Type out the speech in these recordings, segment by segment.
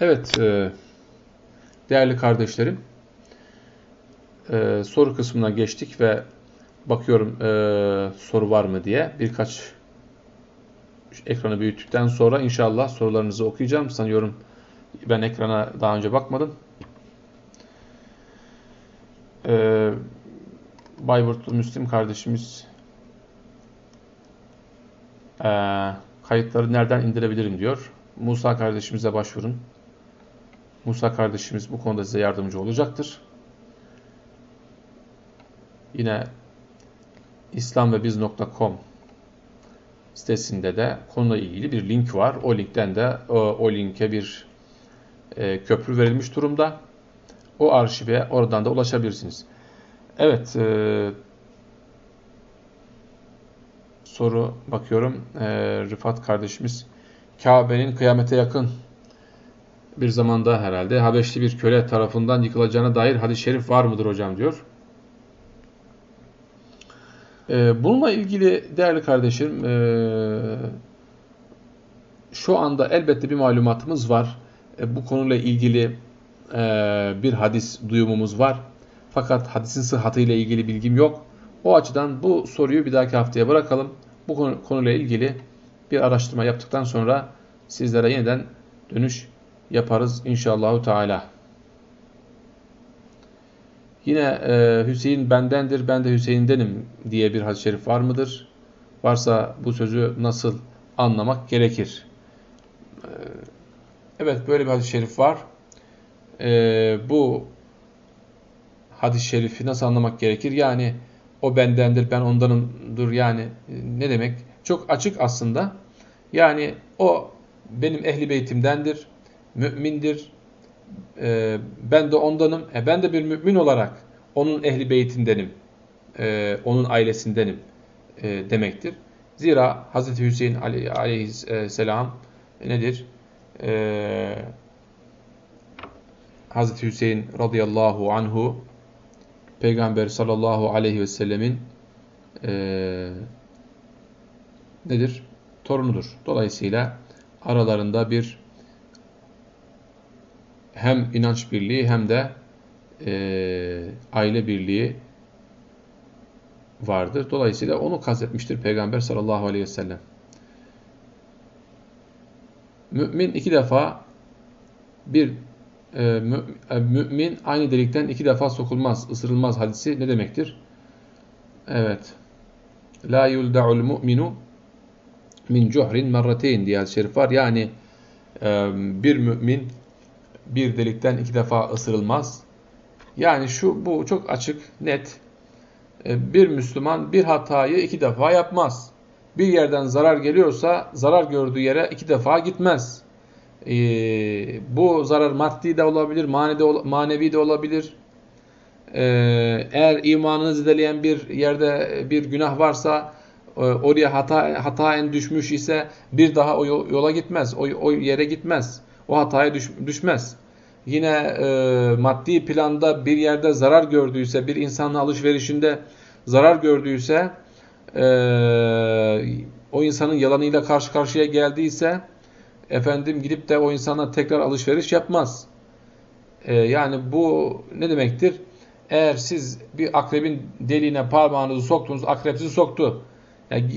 Evet, e, değerli kardeşlerim, e, soru kısmına geçtik ve bakıyorum e, soru var mı diye birkaç ekranı büyüttükten sonra inşallah sorularınızı okuyacağım. Sanıyorum ben ekrana daha önce bakmadım. E, Bayburtlu Müslim kardeşimiz kayıtları nereden indirebilirim diyor. Musa kardeşimize başvurun. Musa kardeşimiz bu konuda size yardımcı olacaktır. Yine islamvebiz.com sitesinde de konuyla ilgili bir link var. O linkten de o, linke bir e, köprü verilmiş durumda. O arşive oradan da ulaşabilirsiniz. Evet, e, soru bakıyorum. E, Rıfat kardeşimiz Kabe'nin kıyamete yakın bir zamanda herhalde Habeşli bir köle tarafından yıkılacağına dair hadis-i şerif var mıdır hocam diyor. Ee, bununla ilgili değerli kardeşim e, şu anda elbette bir malumatımız var. E, bu konuyla ilgili e, bir hadis duyumumuz var. Fakat hadisin sıhhatıyla ilgili bilgim yok. O açıdan bu soruyu bir dahaki haftaya bırakalım. Bu konu, konuyla ilgili bir araştırma yaptıktan sonra sizlere yeniden dönüş yaparız inşallahu teala. Yine e, Hüseyin bendendir, ben de Hüseyin'denim diye bir hadis-i şerif var mıdır? Varsa bu sözü nasıl anlamak gerekir? E, evet böyle bir hadis-i şerif var. E, bu hadis-i şerifi nasıl anlamak gerekir? Yani o bendendir, ben ondanımdır. Yani e, ne demek? Çok açık aslında. Yani o benim ehli beytimdendir, mümindir, e, ben de ondanım, e, ben de bir mümin olarak onun ehli beytindenim, e, onun ailesindenim e, demektir. Zira Hz. Hüseyin aleyhisselam e, nedir? E, Hz. Hüseyin radıyallahu anhu Peygamber sallallahu aleyhi ve sellemin e, nedir? Torunudur. Dolayısıyla aralarında bir hem inanç birliği hem de e, aile birliği vardır. Dolayısıyla onu kastetmiştir Peygamber sallallahu aleyhi ve sellem. Mümin iki defa bir e, e, mümin aynı delikten iki defa sokulmaz, ısırılmaz hadisi ne demektir? Evet. La yulda'ul mu'minu min cuhrin merrateyn diye hadis-i şerif var. Yani e, bir mümin bir delikten iki defa ısırılmaz. Yani şu bu çok açık, net. E, bir Müslüman bir hatayı iki defa yapmaz. Bir yerden zarar geliyorsa zarar gördüğü yere iki defa gitmez. Ee, bu zarar maddi de olabilir, manevi de olabilir. Ee, eğer imanını zedeleyen bir yerde bir günah varsa e, oraya hata hataen düşmüş ise bir daha o yola gitmez, o, o yere gitmez o hataya düş, düşmez. Yine e, maddi planda bir yerde zarar gördüyse, bir insanın alışverişinde zarar gördüyse, e, o insanın yalanıyla karşı karşıya geldiyse, efendim gidip de o insana tekrar alışveriş yapmaz. E, yani bu ne demektir? Eğer siz bir akrebin deliğine parmağınızı soktunuz, akrep sizi soktu. Yani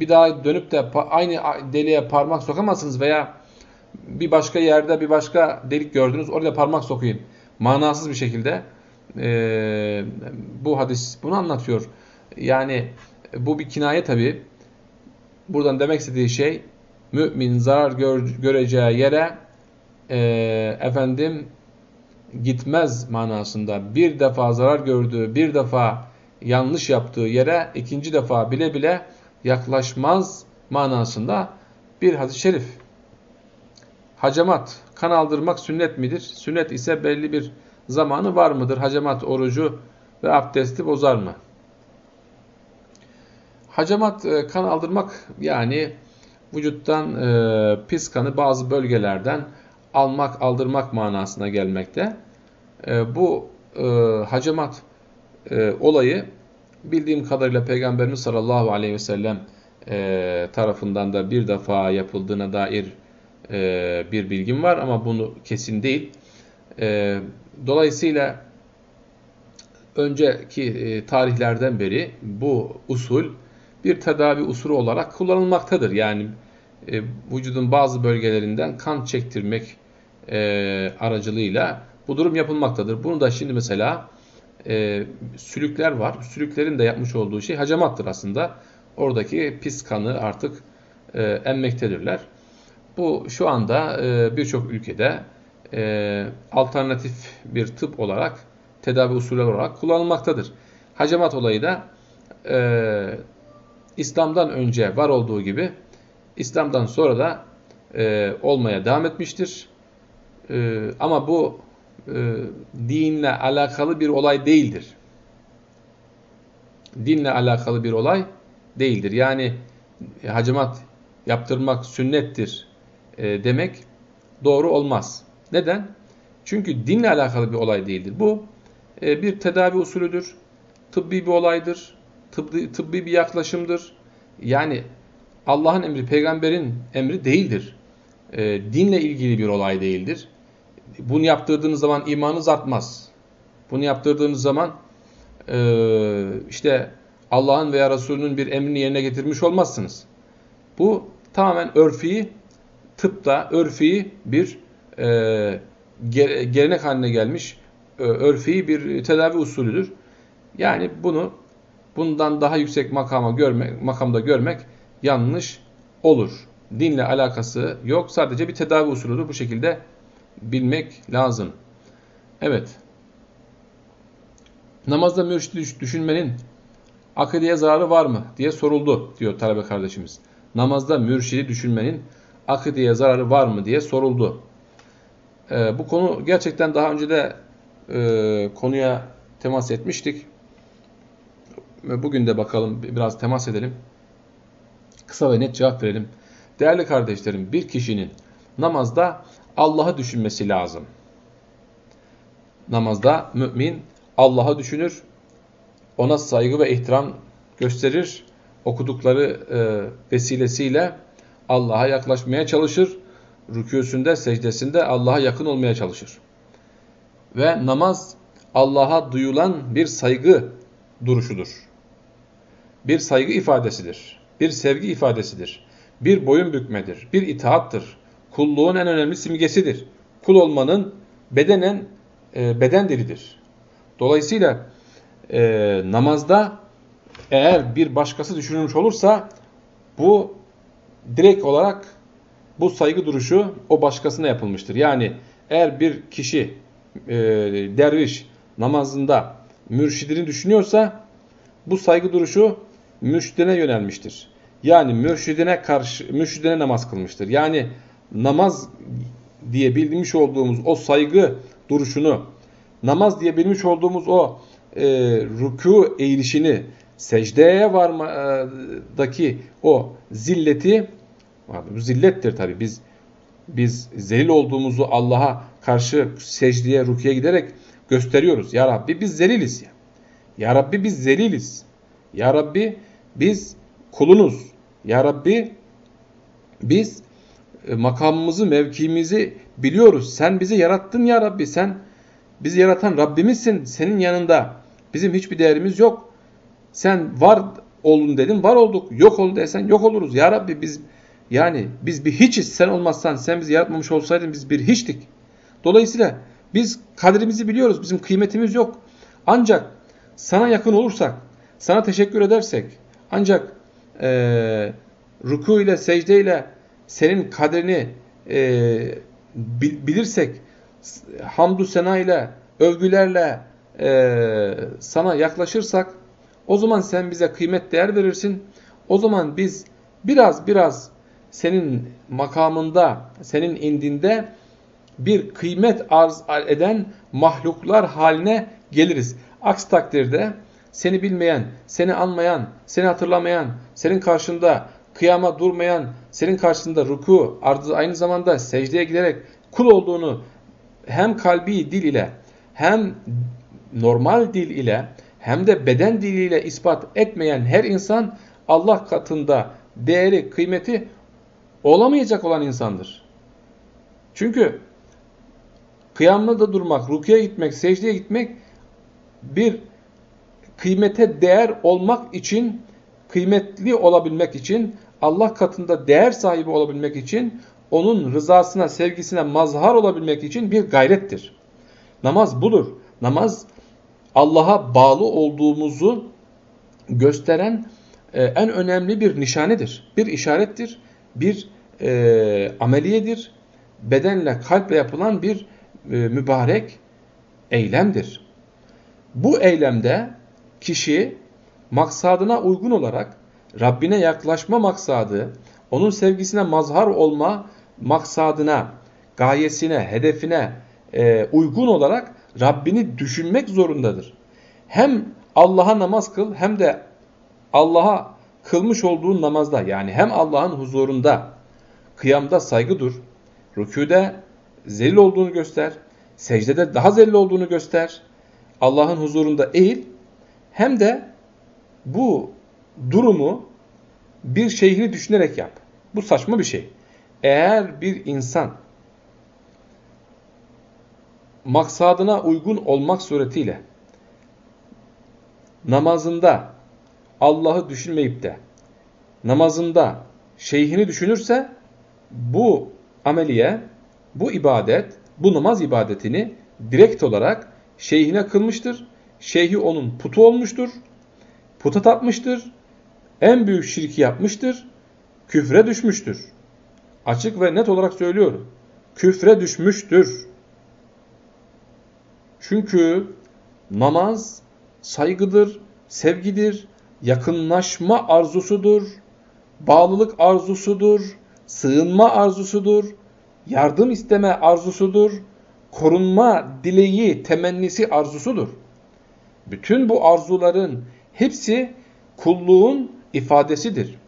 bir daha dönüp de aynı deliğe parmak sokamazsınız veya bir başka yerde bir başka delik gördünüz oraya parmak sokuyun. Manasız bir şekilde e, bu hadis bunu anlatıyor. Yani bu bir kinaye tabi. Buradan demek istediği şey mümin zarar gör, göreceği yere e, efendim gitmez manasında. Bir defa zarar gördüğü, bir defa yanlış yaptığı yere ikinci defa bile bile yaklaşmaz manasında bir hadis-i şerif. Hacamat, kan aldırmak sünnet midir? Sünnet ise belli bir zamanı var mıdır? Hacamat orucu ve abdesti bozar mı? Hacamat e, kan aldırmak yani vücuttan e, pis kanı bazı bölgelerden almak, aldırmak manasına gelmekte. E, bu e, hacamat e, olayı bildiğim kadarıyla Peygamberimiz sallallahu aleyhi ve sellem e, tarafından da bir defa yapıldığına dair e, bir bilgim var ama bunu kesin değil. E, dolayısıyla önceki e, tarihlerden beri bu usul bir tedavi usulü olarak kullanılmaktadır. Yani e, vücudun bazı bölgelerinden kan çektirmek e, aracılığıyla bu durum yapılmaktadır. Bunu da şimdi mesela e, sülükler var. Sülüklerin de yapmış olduğu şey hacamattır aslında. Oradaki pis kanı artık e, emmektedirler. Bu şu anda e, birçok ülkede e, alternatif bir tıp olarak, tedavi usulü olarak kullanılmaktadır. Hacamat olayı da e, İslam'dan önce var olduğu gibi İslam'dan sonra da e, olmaya devam etmiştir. E, ama bu e, dinle alakalı bir olay değildir. Dinle alakalı bir olay değildir. Yani e, hacamat yaptırmak sünnettir e, demek doğru olmaz. Neden? Çünkü dinle alakalı bir olay değildir. Bu e, bir tedavi usulüdür, tıbbi bir olaydır, tıbbi, tıbbi bir yaklaşımdır. Yani Allah'ın emri, peygamberin emri değildir. E, dinle ilgili bir olay değildir. Bunu yaptırdığınız zaman imanınız artmaz. Bunu yaptırdığınız zaman e, işte Allah'ın veya Resulünün bir emrini yerine getirmiş olmazsınız. Bu tamamen örfi, tıpta örfi bir e, gelenek haline gelmiş e, örfi bir tedavi usulüdür. Yani bunu bundan daha yüksek makama görmek, makamda görmek yanlış olur. Dinle alakası yok. Sadece bir tedavi usulüdür. Bu şekilde bilmek lazım. Evet. Namazda mürşidi düşünmenin akideye zararı var mı diye soruldu diyor talebe kardeşimiz. Namazda mürşidi düşünmenin akideye zararı var mı diye soruldu. Ee, bu konu gerçekten daha önce de e, konuya temas etmiştik. Bugün de bakalım biraz temas edelim. Kısa ve net cevap verelim. Değerli kardeşlerim bir kişinin namazda Allah'ı düşünmesi lazım. Namazda mümin Allah'ı düşünür, ona saygı ve ihtiram gösterir, okudukları e, vesilesiyle Allah'a yaklaşmaya çalışır, rükûsünde, secdesinde Allah'a yakın olmaya çalışır. Ve namaz Allah'a duyulan bir saygı duruşudur. Bir saygı ifadesidir. Bir sevgi ifadesidir. Bir boyun bükmedir. Bir itaattır kulluğun en önemli simgesidir. Kul olmanın bedenen e, beden dilidir. Dolayısıyla e, namazda eğer bir başkası düşünülmüş olursa bu direkt olarak bu saygı duruşu o başkasına yapılmıştır. Yani eğer bir kişi e, derviş namazında mürşidini düşünüyorsa bu saygı duruşu mürşidine yönelmiştir. Yani mürşidine karşı mürşidine namaz kılmıştır. Yani namaz diye bilmiş olduğumuz o saygı duruşunu, namaz diye bilmiş olduğumuz o e, rükû eğilişini, secdeye varmadaki o zilleti, bu zillettir tabi biz biz zelil olduğumuzu Allah'a karşı secdeye, rüküye giderek gösteriyoruz. Ya Rabbi biz zeliliz ya. Ya Rabbi biz zeliliz. Ya Rabbi biz kulunuz. Ya Rabbi biz e, makamımızı, mevkimizi biliyoruz. Sen bizi yarattın ya Rabbi. Sen bizi yaratan Rabbimizsin. Senin yanında bizim hiçbir değerimiz yok. Sen var olun dedin, var olduk. Yok olun desen yok oluruz. Ya Rabbi biz yani biz bir hiçiz. Sen olmazsan, sen bizi yaratmamış olsaydın biz bir hiçtik. Dolayısıyla biz kadrimizi biliyoruz. Bizim kıymetimiz yok. Ancak sana yakın olursak, sana teşekkür edersek, ancak e, ruku ile, secde ile senin kaderini e, bilirsek, hamdü sena ile, övgülerle e, sana yaklaşırsak, o zaman sen bize kıymet değer verirsin. O zaman biz biraz biraz senin makamında, senin indinde bir kıymet arz eden mahluklar haline geliriz. Aksi takdirde seni bilmeyen, seni anmayan, seni hatırlamayan, senin karşında kıyama durmayan, senin karşısında ruku, aynı zamanda secdeye giderek kul olduğunu hem kalbi dil ile hem normal dil ile hem de beden diliyle ispat etmeyen her insan Allah katında değeri, kıymeti olamayacak olan insandır. Çünkü kıyamda durmak, rukiye gitmek, secdeye gitmek bir kıymete değer olmak için, kıymetli olabilmek için, Allah katında değer sahibi olabilmek için, onun rızasına, sevgisine mazhar olabilmek için bir gayrettir. Namaz budur. Namaz Allah'a bağlı olduğumuzu gösteren e, en önemli bir nişanedir. Bir işarettir, bir e, ameliyedir. Bedenle, kalple yapılan bir e, mübarek eylemdir. Bu eylemde kişi maksadına uygun olarak Rabbine yaklaşma maksadı, onun sevgisine mazhar olma maksadına, gayesine, hedefine e, uygun olarak Rabbini düşünmek zorundadır. Hem Allah'a namaz kıl hem de Allah'a kılmış olduğun namazda yani hem Allah'ın huzurunda kıyamda saygı dur, rüküde zelil olduğunu göster, secdede daha zelil olduğunu göster, Allah'ın huzurunda eğil, hem de bu durumu bir şeyhini düşünerek yap. Bu saçma bir şey. Eğer bir insan maksadına uygun olmak suretiyle namazında Allah'ı düşünmeyip de namazında şeyhini düşünürse bu ameliye, bu ibadet, bu namaz ibadetini direkt olarak şeyhine kılmıştır. Şeyhi onun putu olmuştur. Puta tapmıştır. En büyük şirki yapmıştır. Küfre düşmüştür. Açık ve net olarak söylüyorum. Küfre düşmüştür. Çünkü namaz saygıdır, sevgidir, yakınlaşma arzusudur, bağlılık arzusudur, sığınma arzusudur, yardım isteme arzusudur, korunma dileği, temennisi arzusudur. Bütün bu arzuların hepsi kulluğun ifadesidir.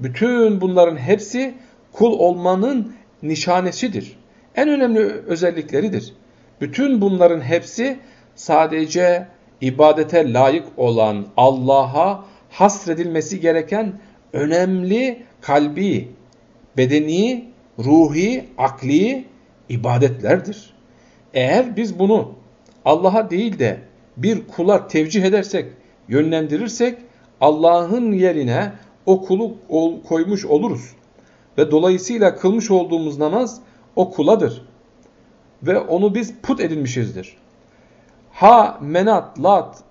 Bütün bunların hepsi kul olmanın nişanesidir. En önemli özellikleridir. Bütün bunların hepsi sadece ibadete layık olan Allah'a hasredilmesi gereken önemli kalbi, bedeni, ruhi, akli ibadetlerdir. Eğer biz bunu Allah'a değil de bir kula tevcih edersek, yönlendirirsek Allah'ın yerine o kulu koymuş oluruz. Ve dolayısıyla kılmış olduğumuz namaz o kuladır. Ve onu biz put edinmişizdir. Ha menat, lat,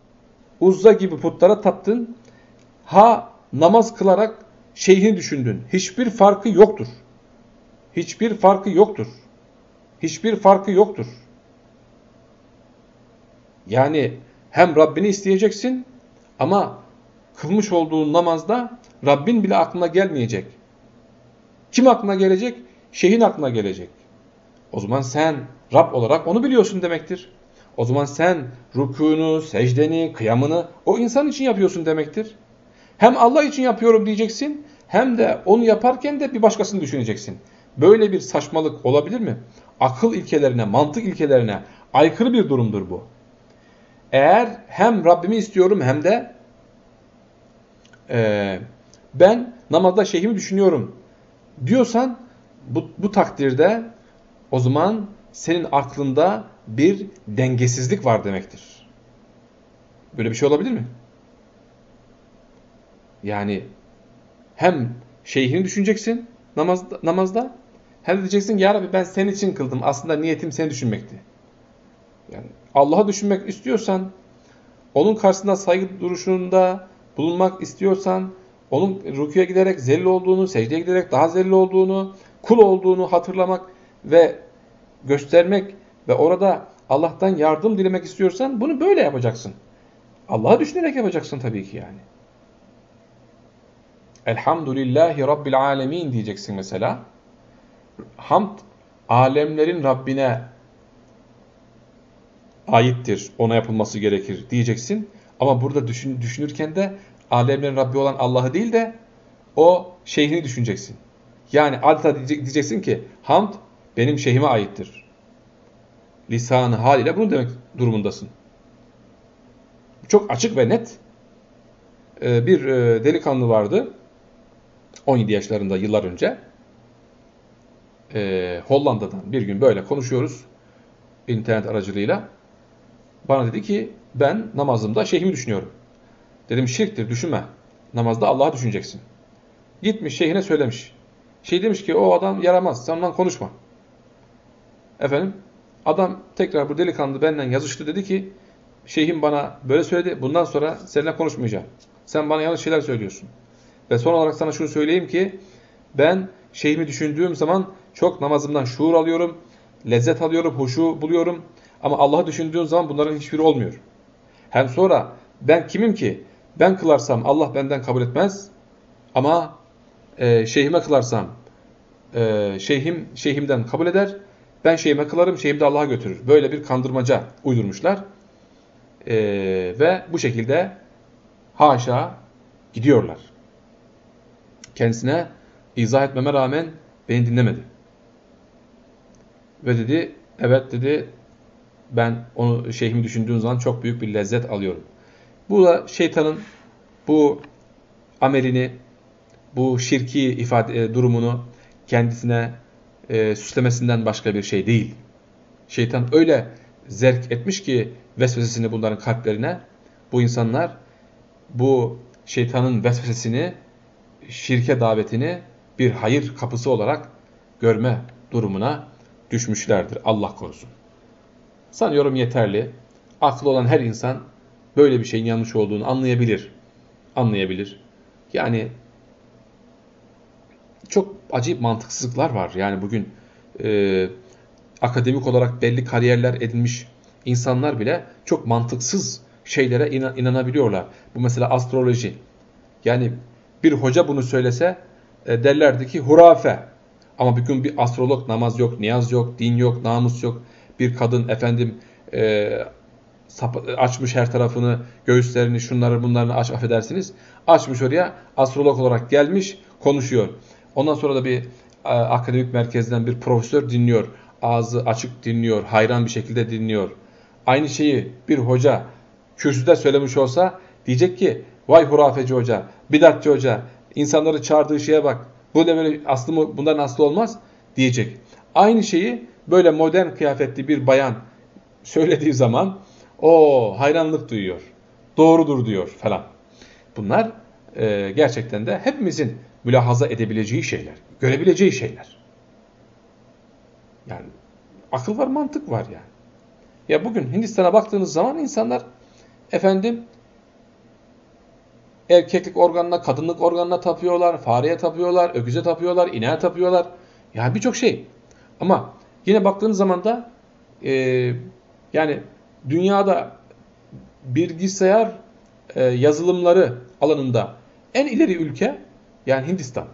uzza gibi putlara taptın. Ha namaz kılarak şeyhini düşündün. Hiçbir farkı yoktur. Hiçbir farkı yoktur. Hiçbir farkı yoktur. Yani hem Rabbini isteyeceksin ama kılmış olduğun namazda Rabbin bile aklına gelmeyecek. Kim aklına gelecek? Şeyhin aklına gelecek. O zaman sen Rab olarak onu biliyorsun demektir. O zaman sen rükûnu, secdeni, kıyamını o insan için yapıyorsun demektir. Hem Allah için yapıyorum diyeceksin hem de onu yaparken de bir başkasını düşüneceksin. Böyle bir saçmalık olabilir mi? Akıl ilkelerine, mantık ilkelerine aykırı bir durumdur bu. Eğer hem Rabbimi istiyorum hem de e, ben namazda şeyhimi düşünüyorum diyorsan bu, bu takdirde o zaman senin aklında bir dengesizlik var demektir. Böyle bir şey olabilir mi? Yani hem şeyhini düşüneceksin namazda, namazda hem de diyeceksin ya Rabbi ben senin için kıldım. Aslında niyetim seni düşünmekti. Yani Allah'ı düşünmek istiyorsan, onun karşısında saygı duruşunda bulunmak istiyorsan, onun rüküye giderek zelil olduğunu, secdeye giderek daha zelil olduğunu, kul olduğunu hatırlamak ve göstermek ve orada Allah'tan yardım dilemek istiyorsan bunu böyle yapacaksın. Allah'ı düşünerek yapacaksın tabii ki yani. Elhamdülillahi Rabbil Alemin diyeceksin mesela. Hamd alemlerin Rabbine aittir. Ona yapılması gerekir diyeceksin. Ama burada düşün, düşünürken de alemlerin Rabbi olan Allah'ı değil de o şeyhini düşüneceksin. Yani adeta diyeceksin ki hamd benim şeyhime aittir. Lisanı haliyle bunu demek durumundasın. Çok açık ve net ee, bir e, delikanlı vardı. 17 yaşlarında yıllar önce. e, Hollanda'dan bir gün böyle konuşuyoruz internet aracılığıyla. Bana dedi ki ben namazımda şeyhimi düşünüyorum. Dedim şirktir düşünme. Namazda Allah'ı düşüneceksin. Gitmiş şeyhine söylemiş. Şey demiş ki o adam yaramaz sen ondan konuşma. Efendim adam tekrar bu delikanlı benden yazıştı dedi ki şeyhim bana böyle söyledi bundan sonra seninle konuşmayacağım. Sen bana yanlış şeyler söylüyorsun. Ve son olarak sana şunu söyleyeyim ki ben şeyhimi düşündüğüm zaman çok namazımdan şuur alıyorum, lezzet alıyorum, huşu buluyorum. Ama Allah'ı düşündüğüm zaman bunların hiçbiri olmuyor. Hem sonra ben kimim ki? Ben kılarsam Allah benden kabul etmez. Ama e, şeyhime kılarsam e, şeyhim şeyhimden kabul eder. Ben şeyhime kılarım, şeyhim de Allah'a götürür. Böyle bir kandırmaca uydurmuşlar. E, ve bu şekilde haşa gidiyorlar. Kendisine izah etmeme rağmen beni dinlemedi. Ve dedi, evet dedi, ben onu şeyhimi düşündüğüm zaman çok büyük bir lezzet alıyorum. Bu da şeytanın bu amelini, bu şirki ifade e, durumunu kendisine e, süslemesinden başka bir şey değil. Şeytan öyle zerk etmiş ki vesvesesini bunların kalplerine, bu insanlar bu şeytanın vesvesesini, şirke davetini bir hayır kapısı olarak görme durumuna düşmüşlerdir. Allah korusun. Sanıyorum yeterli. Aklı olan her insan böyle bir şeyin yanlış olduğunu anlayabilir. Anlayabilir. Yani çok acayip mantıksızlıklar var. Yani bugün e, akademik olarak belli kariyerler edinmiş insanlar bile çok mantıksız şeylere inan inanabiliyorlar. Bu mesela astroloji. Yani bir hoca bunu söylese e, derlerdi ki hurafe. Ama bugün bir astrolog namaz yok, niyaz yok, din yok, namus yok. Bir kadın efendim e, açmış her tarafını, göğüslerini, şunları bunlarını aç affedersiniz. Açmış oraya astrolog olarak gelmiş, konuşuyor. Ondan sonra da bir e, akademik merkezden bir profesör dinliyor. Ağzı açık dinliyor, hayran bir şekilde dinliyor. Aynı şeyi bir hoca kürsüde söylemiş olsa diyecek ki vay hurafeci hoca, bidatçı hoca, insanları çağırdığı şeye bak. Bu da böyle aslı mı, bundan aslı olmaz diyecek. Aynı şeyi böyle modern kıyafetli bir bayan söylediği zaman o hayranlık duyuyor. Doğrudur diyor falan. Bunlar e, gerçekten de hepimizin mülahaza edebileceği şeyler, görebileceği şeyler. Yani akıl var, mantık var yani. Ya bugün Hindistan'a baktığınız zaman insanlar efendim erkeklik organına, kadınlık organına tapıyorlar, fareye tapıyorlar, öküze tapıyorlar, ineğe tapıyorlar. Yani birçok şey. Ama yine baktığınız zaman da e, yani dünyada bilgisayar e, yazılımları alanında en ileri ülke yani Hindistan.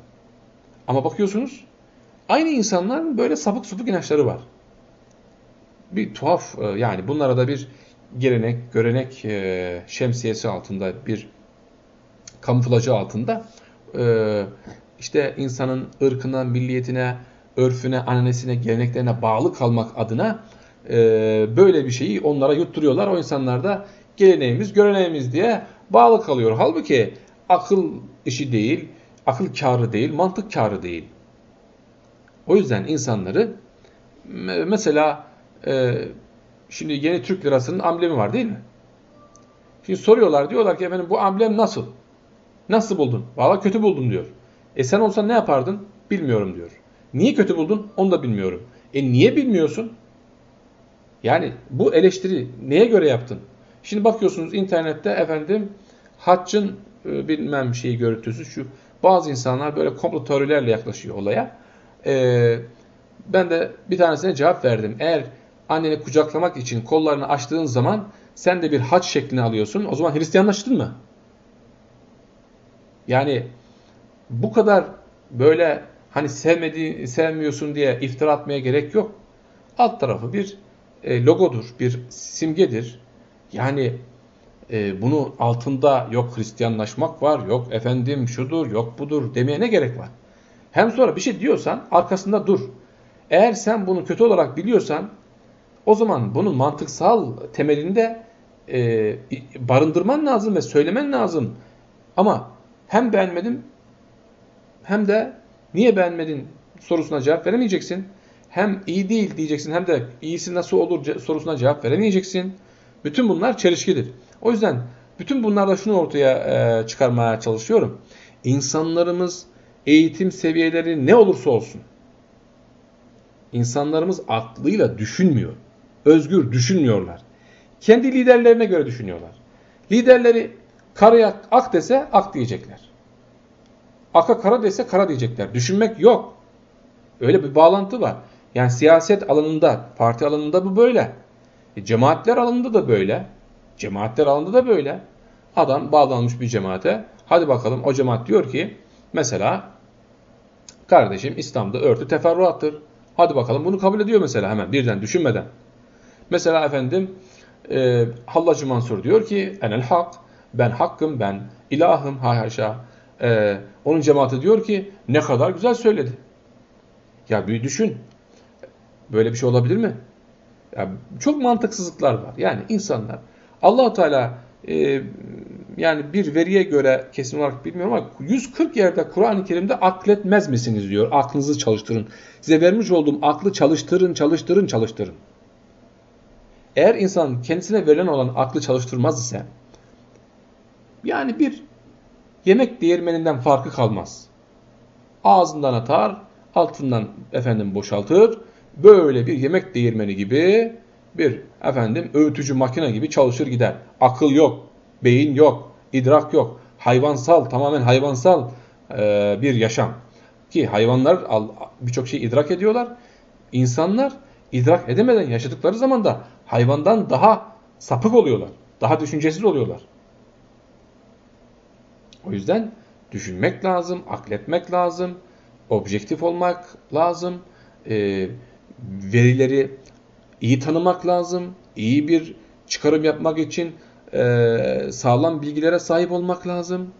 Ama bakıyorsunuz aynı insanların böyle sapık sapık inançları var. Bir tuhaf e, yani bunlara da bir gelenek, görenek e, şemsiyesi altında bir kamuflajı altında e, işte insanın ırkına, milliyetine, örfüne, annesine, geleneklerine bağlı kalmak adına böyle bir şeyi onlara yutturuyorlar. O insanlar da geleneğimiz, göreneğimiz diye bağlı kalıyor. Halbuki akıl işi değil, akıl kârı değil, mantık kârı değil. O yüzden insanları mesela e, şimdi yeni Türk lirasının amblemi var değil mi? Şimdi soruyorlar diyorlar ki efendim bu amblem nasıl? Nasıl buldun? Valla kötü buldum diyor. E sen olsan ne yapardın? Bilmiyorum diyor. Niye kötü buldun? Onu da bilmiyorum. E niye bilmiyorsun? Yani bu eleştiri neye göre yaptın? Şimdi bakıyorsunuz internette efendim haccın e, bilmem şeyi görüntüsü şu. Bazı insanlar böyle komplo teorilerle yaklaşıyor olaya. E, ben de bir tanesine cevap verdim. Eğer anneni kucaklamak için kollarını açtığın zaman sen de bir haç şeklini alıyorsun. O zaman Hristiyanlaştın mı? Yani bu kadar böyle hani sevmediği, sevmiyorsun diye iftira atmaya gerek yok. Alt tarafı bir e, logodur, bir simgedir. Yani e, bunu altında yok Hristiyanlaşmak var, yok efendim şudur, yok budur demeye ne gerek var? Hem sonra bir şey diyorsan arkasında dur. Eğer sen bunu kötü olarak biliyorsan o zaman bunun mantıksal temelinde e, barındırman lazım ve söylemen lazım. Ama hem beğenmedim hem de niye beğenmedin sorusuna cevap veremeyeceksin. Hem iyi değil diyeceksin hem de iyisi nasıl olur sorusuna cevap veremeyeceksin. Bütün bunlar çelişkidir. O yüzden bütün bunlarda şunu ortaya e, çıkarmaya çalışıyorum. İnsanlarımız eğitim seviyeleri ne olursa olsun insanlarımız aklıyla düşünmüyor. Özgür düşünmüyorlar. Kendi liderlerine göre düşünüyorlar. Liderleri karaya ak dese ak diyecekler. Aka kara dese kara diyecekler. Düşünmek yok. Öyle bir bağlantı var. Yani siyaset alanında, parti alanında bu böyle. E, cemaatler alanında da böyle. Cemaatler alanında da böyle. Adam bağlanmış bir cemaate. Hadi bakalım o cemaat diyor ki mesela kardeşim İslam'da örtü teferruattır. Hadi bakalım bunu kabul ediyor mesela hemen birden düşünmeden. Mesela efendim e, Hallacı Mansur diyor ki enel hak ben hakkım ben ilahım ha haşa. E, onun cemaati diyor ki ne kadar güzel söyledi. Ya bir düşün. Böyle bir şey olabilir mi? Ya, çok mantıksızlıklar var. Yani insanlar allah Teala e, yani bir veriye göre kesin olarak bilmiyorum ama 140 yerde Kur'an-ı Kerim'de akletmez misiniz diyor. Aklınızı çalıştırın. Size vermiş olduğum aklı çalıştırın, çalıştırın, çalıştırın. Eğer insan kendisine verilen olan aklı çalıştırmaz ise yani bir yemek değirmeninden farkı kalmaz. Ağzından atar, altından efendim boşaltır. Böyle bir yemek değirmeni gibi bir efendim öğütücü makine gibi çalışır gider. Akıl yok, beyin yok, idrak yok. Hayvansal, tamamen hayvansal e, bir yaşam. Ki hayvanlar birçok şey idrak ediyorlar. İnsanlar idrak edemeden yaşadıkları zaman da hayvandan daha sapık oluyorlar. Daha düşüncesiz oluyorlar. O yüzden düşünmek lazım, akletmek lazım, objektif olmak lazım, e, verileri iyi tanımak lazım, iyi bir çıkarım yapmak için e, sağlam bilgilere sahip olmak lazım.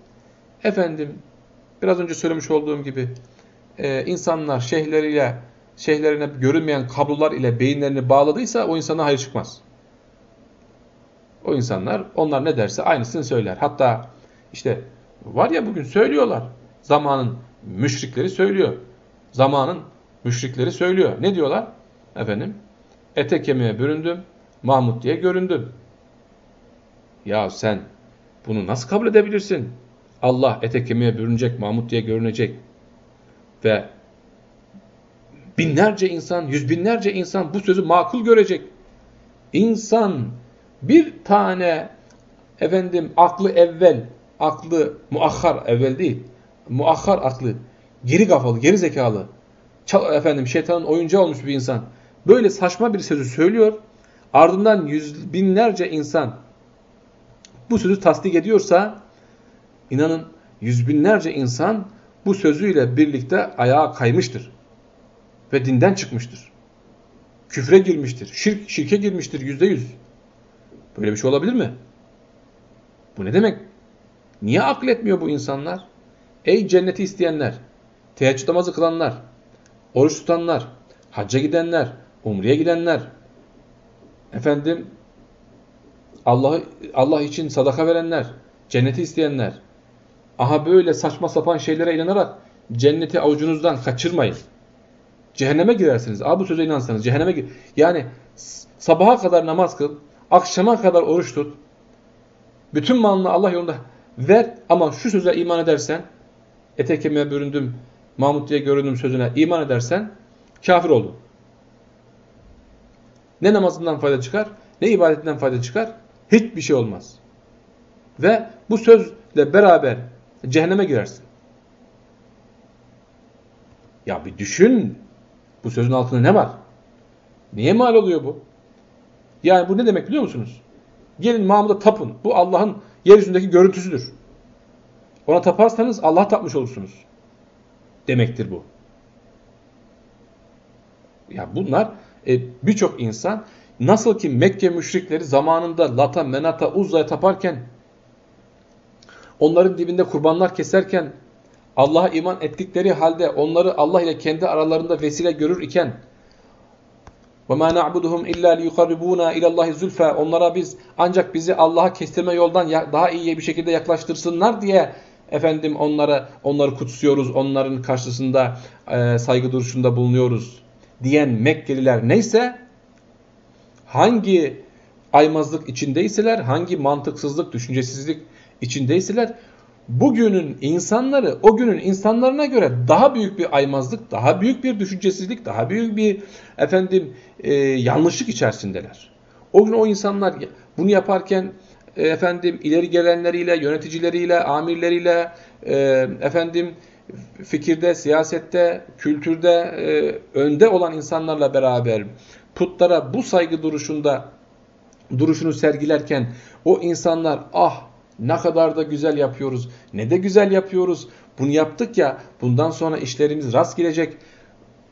Efendim, biraz önce söylemiş olduğum gibi e, insanlar şeyhleriyle, şeyhlerine görünmeyen kablolar ile beyinlerini bağladıysa o insana hayır çıkmaz. O insanlar, onlar ne derse aynısını söyler. Hatta işte var ya bugün söylüyorlar. Zamanın müşrikleri söylüyor. Zamanın müşrikleri söylüyor. Ne diyorlar? Efendim, ete kemiğe büründüm, Mahmut diye göründüm. Ya sen bunu nasıl kabul edebilirsin? Allah ete kemiğe bürünecek, Mahmut diye görünecek. Ve binlerce insan, yüz binlerce insan bu sözü makul görecek. İnsan bir tane efendim aklı evvel, aklı muahhar evvel değil, muahhar aklı, geri kafalı, geri zekalı, efendim şeytanın oyuncağı olmuş bir insan böyle saçma bir sözü söylüyor. Ardından yüz binlerce insan bu sözü tasdik ediyorsa inanın yüz binlerce insan bu sözüyle birlikte ayağa kaymıştır. Ve dinden çıkmıştır. Küfre girmiştir. Şirk, şirke girmiştir yüzde yüz. Böyle bir şey olabilir mi? Bu ne demek? Niye akletmiyor bu insanlar? Ey cenneti isteyenler, teheccüd namazı kılanlar, oruç tutanlar, hacca gidenler, umreye gidenler, efendim Allah Allah için sadaka verenler, cenneti isteyenler. Aha böyle saçma sapan şeylere inanarak cenneti avucunuzdan kaçırmayın. Cehenneme girersiniz. Aa bu söze inansanız cehenneme gir. Yani sabaha kadar namaz kıl, akşama kadar oruç tut. Bütün malını Allah yolunda ver ama şu söze iman edersen ete kemiğe büründüm, Mahmut diye göründüm sözüne iman edersen kafir oldun. Ne namazından fayda çıkar, ne ibadetinden fayda çıkar, hiçbir şey olmaz. Ve bu sözle beraber cehenneme girersin. Ya bir düşün, bu sözün altında ne var? Niye mal oluyor bu? Yani bu ne demek biliyor musunuz? Gelin Mahmud'a tapın. Bu Allah'ın yeryüzündeki görüntüsüdür. Ona taparsanız Allah tapmış olursunuz. Demektir bu. Ya bunlar e, birçok insan nasıl ki Mekke müşrikleri zamanında Lata, Menata, Uzza'ya taparken onların dibinde kurbanlar keserken Allah'a iman ettikleri halde onları Allah ile kendi aralarında vesile görür iken وَمَا نَعْبُدُهُمْ اِلَّا لِيُقَرِّبُونَا اِلَى اللّٰهِ زُلْفَى Onlara biz ancak bizi Allah'a kestirme yoldan daha iyi bir şekilde yaklaştırsınlar diye efendim onlara onları kutsuyoruz, onların karşısında e, saygı duruşunda bulunuyoruz diyen Mekkeliler neyse hangi aymazlık içindeyseler, hangi mantıksızlık, düşüncesizlik içindeyseler bugünün insanları o günün insanlarına göre daha büyük bir aymazlık, daha büyük bir düşüncesizlik, daha büyük bir efendim e, yanlışlık içerisindeler. O gün o insanlar bunu yaparken e, efendim ileri gelenleriyle, yöneticileriyle, amirleriyle e, efendim fikirde, siyasette, kültürde e, önde olan insanlarla beraber putlara bu saygı duruşunda duruşunu sergilerken o insanlar ah ne kadar da güzel yapıyoruz, ne de güzel yapıyoruz. Bunu yaptık ya bundan sonra işlerimiz rast gelecek,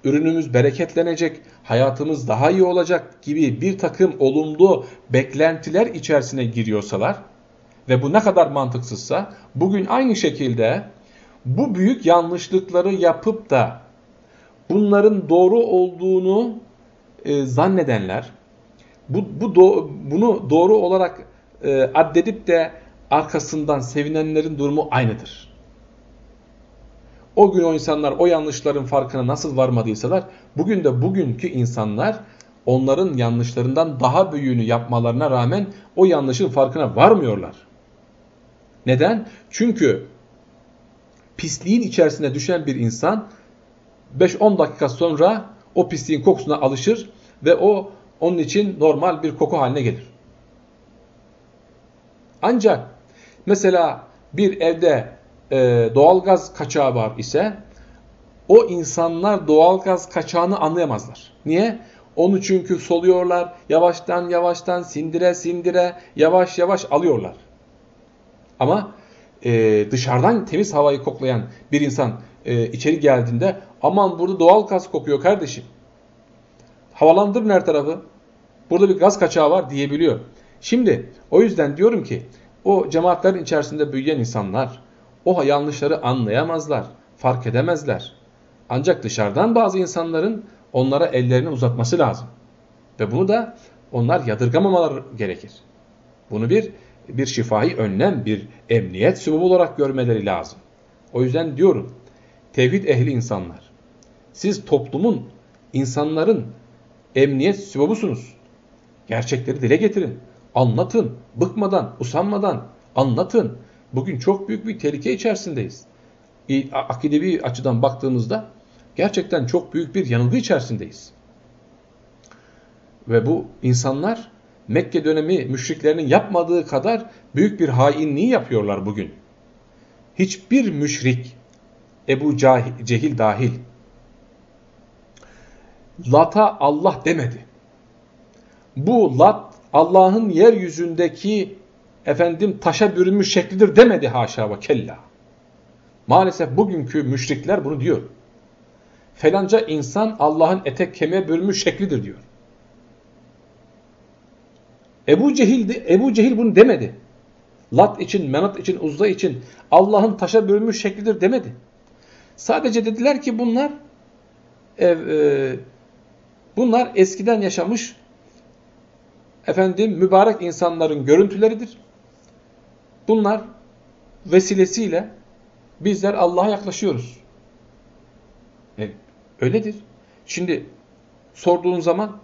ürünümüz bereketlenecek, hayatımız daha iyi olacak gibi bir takım olumlu beklentiler içerisine giriyorsalar ve bu ne kadar mantıksızsa bugün aynı şekilde bu büyük yanlışlıkları yapıp da bunların doğru olduğunu e, zannedenler, bu, bu do, bunu doğru olarak e, addedip de arkasından sevinenlerin durumu aynıdır. O gün o insanlar o yanlışların farkına nasıl varmadıysalar, bugün de bugünkü insanlar onların yanlışlarından daha büyüğünü yapmalarına rağmen o yanlışın farkına varmıyorlar. Neden? Çünkü pisliğin içerisine düşen bir insan 5-10 dakika sonra o pisliğin kokusuna alışır ve o onun için normal bir koku haline gelir. Ancak mesela bir evde e, doğalgaz kaçağı var ise o insanlar doğalgaz kaçağını anlayamazlar. Niye? Onu çünkü soluyorlar, yavaştan yavaştan sindire sindire yavaş yavaş alıyorlar. Ama e, dışarıdan temiz havayı koklayan bir insan e, içeri geldiğinde aman burada doğal gaz kokuyor kardeşim. Havalandırın her tarafı. Burada bir gaz kaçağı var diyebiliyor. Şimdi o yüzden diyorum ki o cemaatlerin içerisinde büyüyen insanlar o yanlışları anlayamazlar, fark edemezler. Ancak dışarıdan bazı insanların onlara ellerini uzatması lazım. Ve bunu da onlar yadırgamamalar gerekir. Bunu bir bir şifahi önlem, bir emniyet sübubu olarak görmeleri lazım. O yüzden diyorum, tevhid ehli insanlar, siz toplumun, insanların emniyet sübubusunuz. Gerçekleri dile getirin, anlatın, bıkmadan, usanmadan anlatın. Bugün çok büyük bir tehlike içerisindeyiz. Akidevi açıdan baktığımızda gerçekten çok büyük bir yanılgı içerisindeyiz. Ve bu insanlar Mekke dönemi müşriklerinin yapmadığı kadar büyük bir hainliği yapıyorlar bugün. Hiçbir müşrik, Ebu Cehil dahil, Lat'a Allah demedi. Bu Lat Allah'ın yeryüzündeki efendim taşa bürünmüş şeklidir demedi haşa ve kella. Maalesef bugünkü müşrikler bunu diyor. Felanca insan Allah'ın etek kemiğe bürünmüş şeklidir diyor. Ebu Cehil, Ebu Cehil bunu demedi. Lat için, Menat için, Uzza için Allah'ın taşa bölünmüş şeklidir demedi. Sadece dediler ki bunlar e, e, bunlar eskiden yaşamış efendim mübarek insanların görüntüleridir. Bunlar vesilesiyle bizler Allah'a yaklaşıyoruz. E, öyledir. Şimdi sorduğun zaman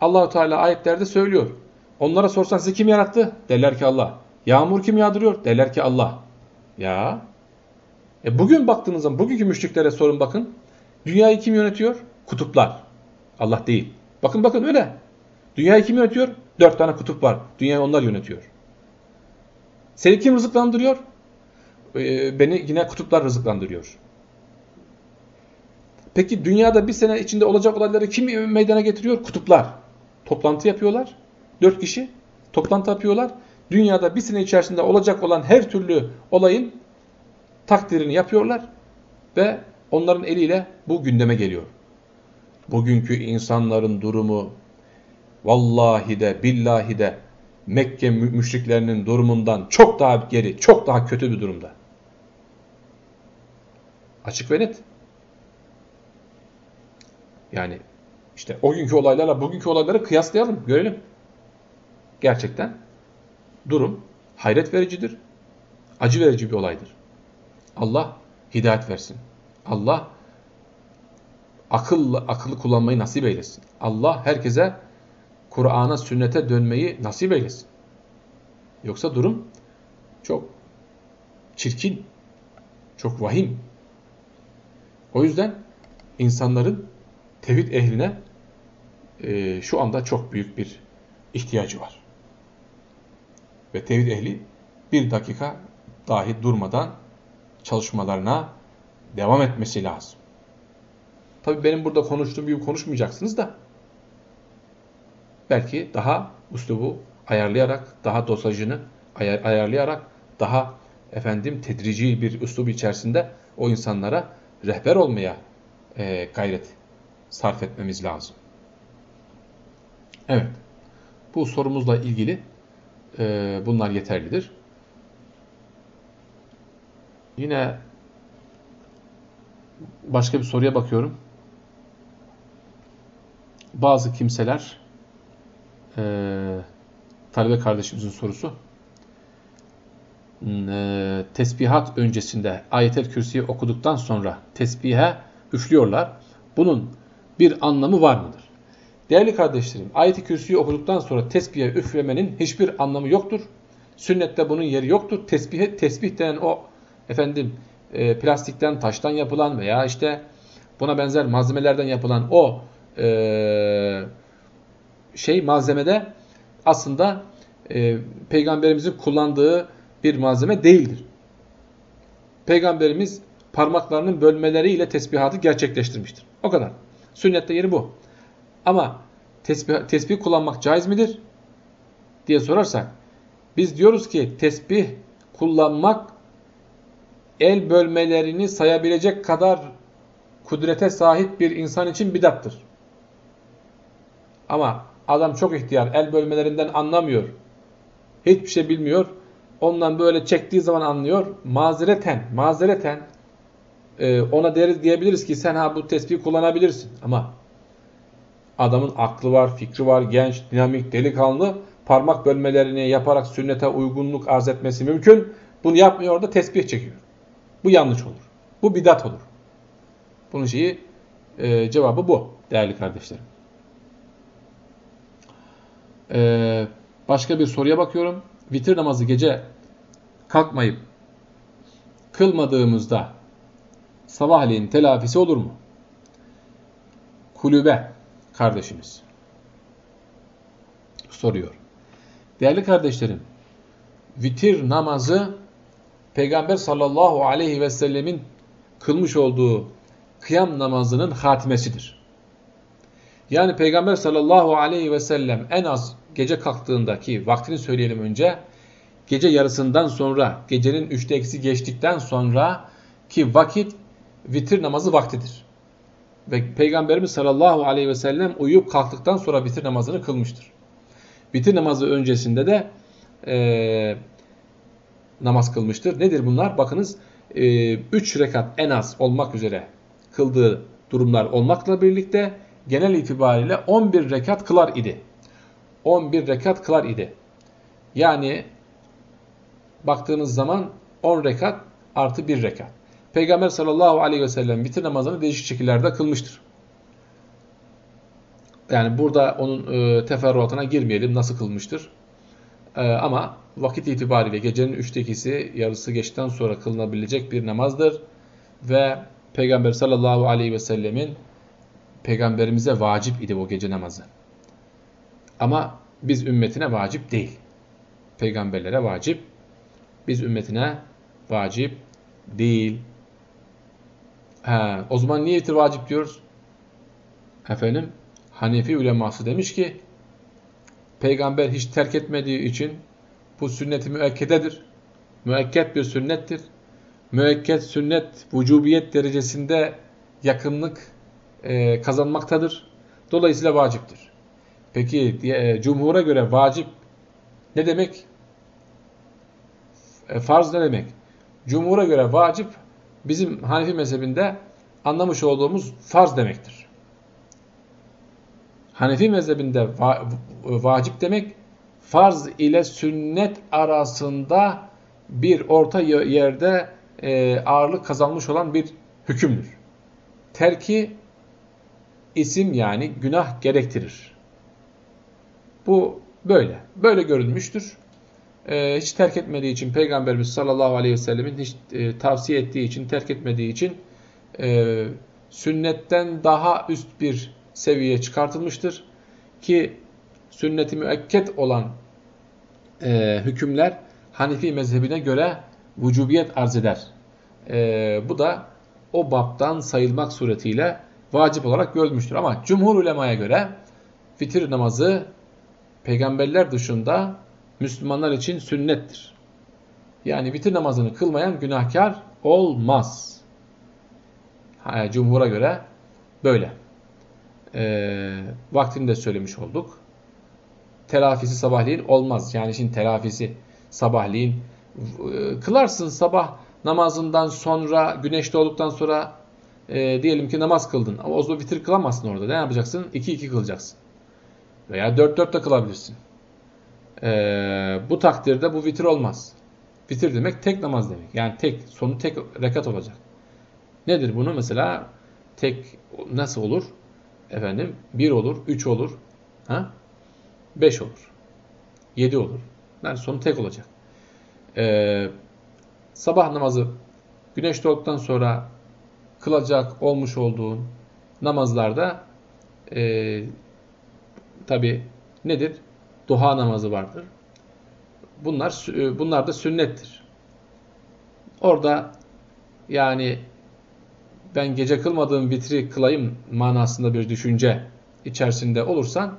Allahu Teala ayetlerde söylüyor. Onlara sorsan sizi kim yarattı? Derler ki Allah. Yağmur kim yağdırıyor? Derler ki Allah. Ya. E bugün baktığınız zaman bugünkü müşriklere sorun bakın. Dünyayı kim yönetiyor? Kutuplar. Allah değil. Bakın bakın öyle. Dünyayı kim yönetiyor? Dört tane kutup var. Dünyayı onlar yönetiyor. Seni kim rızıklandırıyor? Ee, beni yine kutuplar rızıklandırıyor. Peki dünyada bir sene içinde olacak olayları kim meydana getiriyor? Kutuplar. Toplantı yapıyorlar. Dört kişi toplantı yapıyorlar. Dünyada bir sene içerisinde olacak olan her türlü olayın takdirini yapıyorlar ve onların eliyle bu gündeme geliyor. Bugünkü insanların durumu vallahi de billahi de Mekke müşriklerinin durumundan çok daha geri, çok daha kötü bir durumda. Açık ve net. Yani işte o günkü olaylarla bugünkü olayları kıyaslayalım, görelim gerçekten durum hayret vericidir. Acı verici bir olaydır. Allah hidayet versin. Allah akıllı, akıllı kullanmayı nasip eylesin. Allah herkese Kur'an'a, sünnete dönmeyi nasip eylesin. Yoksa durum çok çirkin, çok vahim. O yüzden insanların tevhid ehline e, şu anda çok büyük bir ihtiyacı var. Ve tevhid ehli bir dakika dahi durmadan çalışmalarına devam etmesi lazım. Tabi benim burada konuştuğum gibi konuşmayacaksınız da belki daha üslubu ayarlayarak, daha dosajını ayar, ayarlayarak, daha efendim tedrici bir üslub içerisinde o insanlara rehber olmaya e, gayret sarf etmemiz lazım. Evet. Bu sorumuzla ilgili e, bunlar yeterlidir. Yine başka bir soruya bakıyorum. Bazı kimseler e, talebe kardeşimizin sorusu e, tesbihat öncesinde ayetel kürsüyü okuduktan sonra tesbihe üflüyorlar. Bunun bir anlamı var mıdır? Değerli kardeşlerim, ayet-i kürsüyü okuduktan sonra tesbihe üflemenin hiçbir anlamı yoktur. Sünnette bunun yeri yoktur. Tesbih, tesbih denen o efendim e, plastikten, taştan yapılan veya işte buna benzer malzemelerden yapılan o e, şey malzemede aslında e, peygamberimizin kullandığı bir malzeme değildir. Peygamberimiz parmaklarının bölmeleriyle tesbihatı gerçekleştirmiştir. O kadar. Sünnette yeri bu. Ama tesbih, tesbih kullanmak caiz midir? diye sorarsak biz diyoruz ki tesbih kullanmak el bölmelerini sayabilecek kadar kudrete sahip bir insan için bidattır. Ama adam çok ihtiyar, el bölmelerinden anlamıyor. Hiçbir şey bilmiyor. Ondan böyle çektiği zaman anlıyor. Mazereten, mazereten e, ona deriz diyebiliriz ki sen ha bu tesbih kullanabilirsin. Ama adamın aklı var, fikri var, genç, dinamik, delikanlı parmak bölmelerini yaparak sünnete uygunluk arz etmesi mümkün. Bunu yapmıyor da tesbih çekiyor. Bu yanlış olur. Bu bidat olur. Bunun şeyi e, cevabı bu değerli kardeşlerim. E, başka bir soruya bakıyorum. Vitir namazı gece kalkmayıp kılmadığımızda sabahleyin telafisi olur mu? Kulübe kardeşimiz soruyor. Değerli kardeşlerim, vitir namazı Peygamber sallallahu aleyhi ve sellemin kılmış olduğu kıyam namazının hatimesidir. Yani Peygamber sallallahu aleyhi ve sellem en az gece kalktığındaki vaktini söyleyelim önce, gece yarısından sonra, gecenin üçte eksi geçtikten sonra ki vakit vitir namazı vaktidir. Ve Peygamberimiz sallallahu aleyhi ve sellem uyuyup kalktıktan sonra vitir namazını kılmıştır. Vitir namazı öncesinde de e, namaz kılmıştır. Nedir bunlar? Bakınız 3 e, rekat en az olmak üzere kıldığı durumlar olmakla birlikte genel itibariyle 11 rekat kılar idi. 11 rekat kılar idi. Yani baktığınız zaman 10 rekat artı 1 rekat. Peygamber sallallahu aleyhi ve sellem vitir namazını değişik şekillerde kılmıştır. Yani burada onun e, teferruatına girmeyelim nasıl kılmıştır. E, ama vakit itibariyle gecenin üçte ikisi yarısı geçten sonra kılınabilecek bir namazdır. Ve Peygamber sallallahu aleyhi ve sellemin peygamberimize vacip idi o gece namazı. Ama biz ümmetine vacip değil. Peygamberlere vacip. Biz ümmetine vacip değil. He, o zaman niye vitir vacip diyoruz? Efendim Hanefi uleması demiş ki peygamber hiç terk etmediği için bu sünneti müekkededir. Müekket bir sünnettir. Müekket sünnet vücubiyet derecesinde yakınlık e, kazanmaktadır. Dolayısıyla vaciptir. Peki e, cumhura göre vacip ne demek? E, farz ne demek? Cumhura göre vacip bizim Hanefi mezhebinde anlamış olduğumuz farz demektir. Hanefi mezhebinde va vacip demek farz ile sünnet arasında bir orta yerde e, ağırlık kazanmış olan bir hükümdür. Terki isim yani günah gerektirir. Bu böyle. Böyle görülmüştür. E, hiç terk etmediği için Peygamberimiz sallallahu aleyhi ve sellemin hiç e, tavsiye ettiği için, terk etmediği için e, sünnetten daha üst bir seviyeye çıkartılmıştır. Ki sünnet-i müekket olan e, hükümler Hanifi mezhebine göre vücubiyet arz eder. Bu da o baptan sayılmak suretiyle vacip olarak görülmüştür. Ama cumhur ulemaya göre fitir namazı peygamberler dışında Müslümanlar için sünnettir. Yani vitir namazını kılmayan günahkar olmaz. Cumhura göre böyle. E, vaktinde söylemiş olduk. Telafisi sabahleyin olmaz. Yani şimdi telafisi sabahleyin e, kılarsın sabah namazından sonra güneş doğduktan sonra e, diyelim ki namaz kıldın. Ama o zaman vitir kılamazsın orada. Ne yapacaksın? 2-2 kılacaksın. Veya 4-4 de kılabilirsin. E, bu takdirde bu vitir olmaz. Vitir demek tek namaz demek. Yani tek, sonu tek rekat olacak. Nedir bunu? Mesela tek nasıl olur? Efendim 1 olur, 3 olur, ha? 5 olur, 7 olur. Yani sonu tek olacak. Ee, sabah namazı güneş doğduktan sonra kılacak olmuş olduğun namazlarda e, tabi nedir? Duha namazı vardır. Bunlar e, bunlar da sünnettir. Orada yani ben gece kılmadığım vitri kılayım manasında bir düşünce içerisinde olursan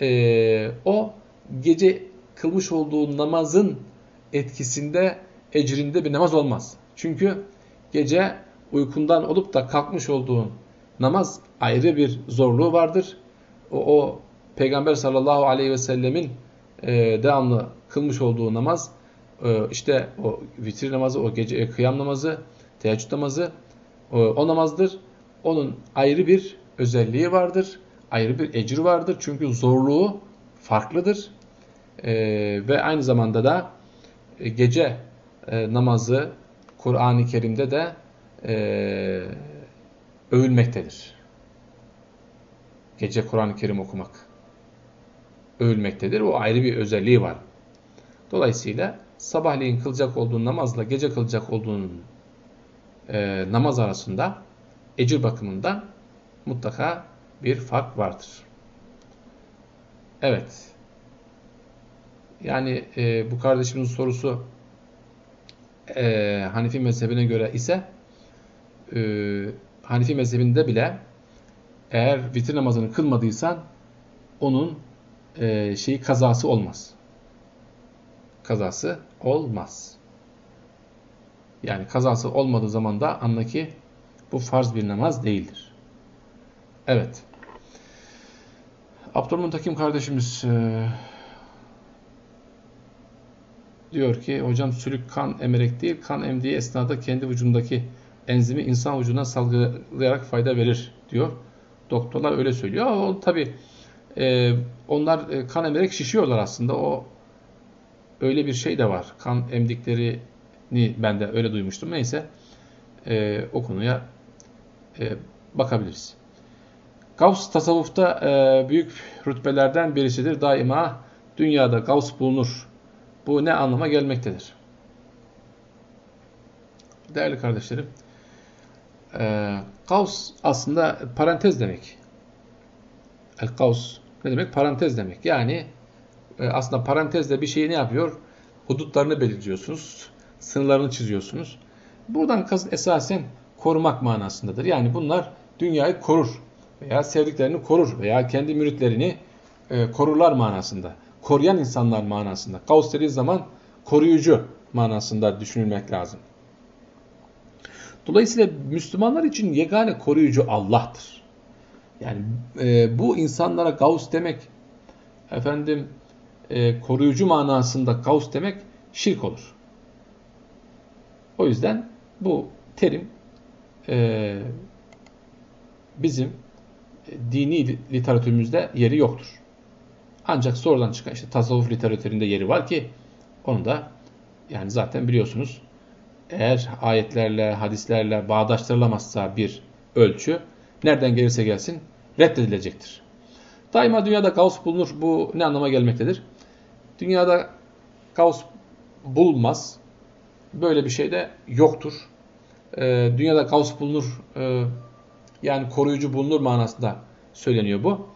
e, o gece kılmış olduğu namazın etkisinde ecrində bir namaz olmaz. Çünkü gece uykundan olup da kalkmış olduğun namaz ayrı bir zorluğu vardır. O, o Peygamber sallallahu aleyhi ve sellemin e, devamlı kılmış olduğu namaz e, işte o vitir namazı, o gece e, kıyam namazı, teheccüd namazı o, o namazdır. Onun ayrı bir özelliği vardır. Ayrı bir ecri vardır. Çünkü zorluğu farklıdır. E, ve aynı zamanda da e, gece e, namazı Kur'an-ı Kerim'de de e, övülmektedir. Gece Kur'an-ı Kerim okumak övülmektedir. O ayrı bir özelliği var. Dolayısıyla sabahleyin kılacak olduğun namazla gece kılacak olduğun e, namaz arasında ecir bakımından mutlaka bir fark vardır. Evet. Yani e, bu kardeşimizin sorusu e, Hanifi mezhebine göre ise e, Hanifi mezhebinde bile eğer vitir namazını kılmadıysan onun e, şeyi kazası olmaz. Kazası olmaz. Yani kazası olmadığı zaman da anla bu farz bir namaz değildir. Evet. Abdülmuntakim kardeşimiz e, diyor ki hocam sülük kan emerek değil kan emdiği esnada kendi vücudundaki enzimi insan vücuduna salgılayarak fayda verir diyor. Doktorlar öyle söylüyor. Ama tabi e, onlar kan emerek şişiyorlar aslında. O öyle bir şey de var. Kan emdiklerini ben de öyle duymuştum. Neyse e, o konuya e, bakabiliriz. Gavs tasavvufta e, büyük rütbelerden birisidir. Daima dünyada Gavs bulunur bu ne anlama gelmektedir? Değerli kardeşlerim, e, kaus aslında parantez demek. El kaus ne demek? Parantez demek. Yani e, aslında parantezle bir şeyi ne yapıyor? Hudutlarını belirliyorsunuz, sınırlarını çiziyorsunuz. Buradan kasıt esasen korumak manasındadır. Yani bunlar dünyayı korur veya sevdiklerini korur veya kendi müritlerini e, korurlar manasında koruyan insanlar manasında. Kaus dediği zaman koruyucu manasında düşünülmek lazım. Dolayısıyla Müslümanlar için yegane koruyucu Allah'tır. Yani e, bu insanlara Gavs demek, efendim e, koruyucu manasında Gavs demek şirk olur. O yüzden bu terim e, bizim dini literatürümüzde yeri yoktur. Ancak sonradan çıkan işte tasavvuf literatüründe yeri var ki onu da yani zaten biliyorsunuz eğer ayetlerle, hadislerle bağdaştırılamazsa bir ölçü, nereden gelirse gelsin reddedilecektir. Daima dünyada kaos bulunur. Bu ne anlama gelmektedir? Dünyada kaos bulmaz. Böyle bir şey de yoktur. Ee, dünyada kaos bulunur, e, yani koruyucu bulunur manasında söyleniyor bu.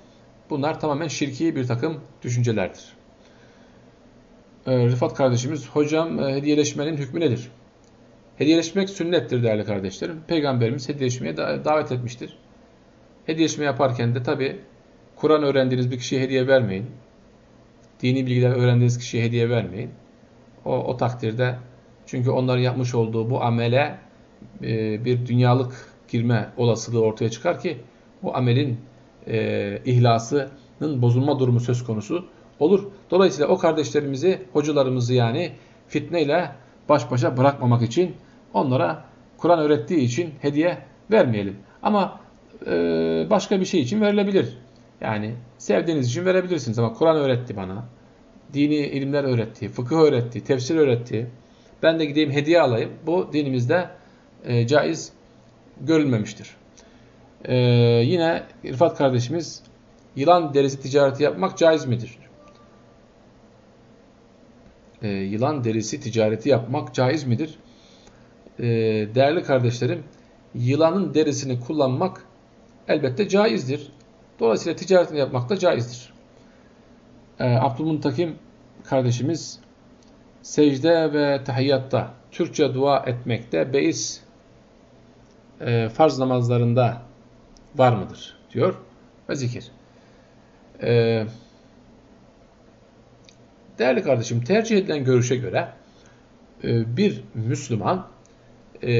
Bunlar tamamen şirki bir takım düşüncelerdir. Ee, Rıfat kardeşimiz, hocam e, hediyeleşmenin hükmü nedir? Hediyeleşmek sünnettir değerli kardeşlerim. Peygamberimiz hediyeleşmeye davet etmiştir. Hediyeleşme yaparken de tabi Kur'an öğrendiğiniz bir kişiye hediye vermeyin. Dini bilgiler öğrendiğiniz kişiye hediye vermeyin. O, o takdirde çünkü onların yapmış olduğu bu amele e, bir dünyalık girme olasılığı ortaya çıkar ki bu amelin e, ihlasının bozulma durumu söz konusu olur. Dolayısıyla o kardeşlerimizi, hocalarımızı yani fitneyle baş başa bırakmamak için onlara Kur'an öğrettiği için hediye vermeyelim. Ama başka bir şey için verilebilir. Yani sevdiğiniz için verebilirsiniz ama Kur'an öğretti bana. Dini ilimler öğretti, fıkıh öğretti, tefsir öğretti. Ben de gideyim hediye alayım. Bu dinimizde e, caiz görülmemiştir. E, yine İrfat kardeşimiz yılan derisi ticareti yapmak caiz midir? E, yılan derisi ticareti yapmak caiz midir? E, değerli kardeşlerim, yılanın derisini kullanmak elbette caizdir. Dolayısıyla ticaretini yapmak da caizdir. E, Abdülmuntakim kardeşimiz secde ve tahiyyatta Türkçe dua etmekte beis e, farz namazlarında var mıdır? diyor ve zikir. E, değerli kardeşim tercih edilen görüşe göre e, bir Müslüman e,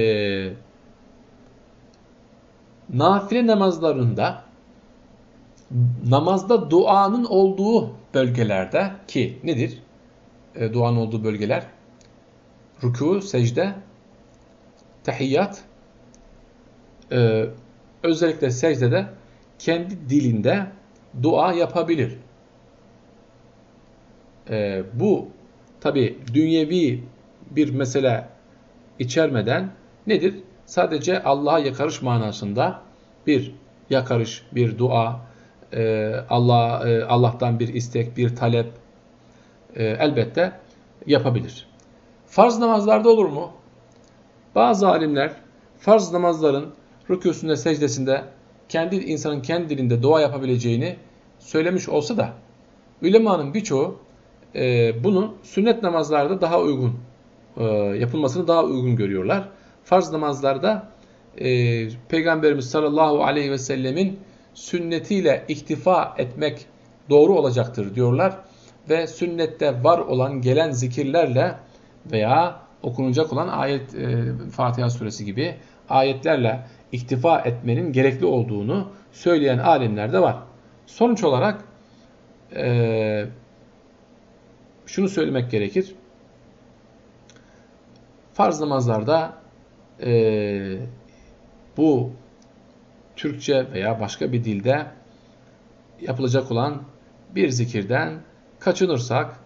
nafile namazlarında namazda duanın olduğu bölgelerde ki nedir? E, duanın olduğu bölgeler rükû, secde, tahiyyat e, özellikle secdede kendi dilinde dua yapabilir. E, bu tabi dünyevi bir mesele içermeden nedir? Sadece Allah'a yakarış manasında bir yakarış, bir dua, e, Allah e, Allah'tan bir istek, bir talep e, elbette yapabilir. Farz namazlarda olur mu? Bazı alimler farz namazların rükûsünde, secdesinde kendi insanın kendi dilinde dua yapabileceğini söylemiş olsa da ulemanın birçoğu e, bunu sünnet namazlarda daha uygun e, yapılmasını daha uygun görüyorlar. Farz namazlarda e, Peygamberimiz sallallahu aleyhi ve sellemin sünnetiyle iktifa etmek doğru olacaktır diyorlar. Ve sünnette var olan gelen zikirlerle veya okunacak olan ayet e, Fatiha suresi gibi ayetlerle iktifa etmenin gerekli olduğunu söyleyen alimler de var. Sonuç olarak e, şunu söylemek gerekir. Farz namazlarda e, bu Türkçe veya başka bir dilde yapılacak olan bir zikirden kaçınırsak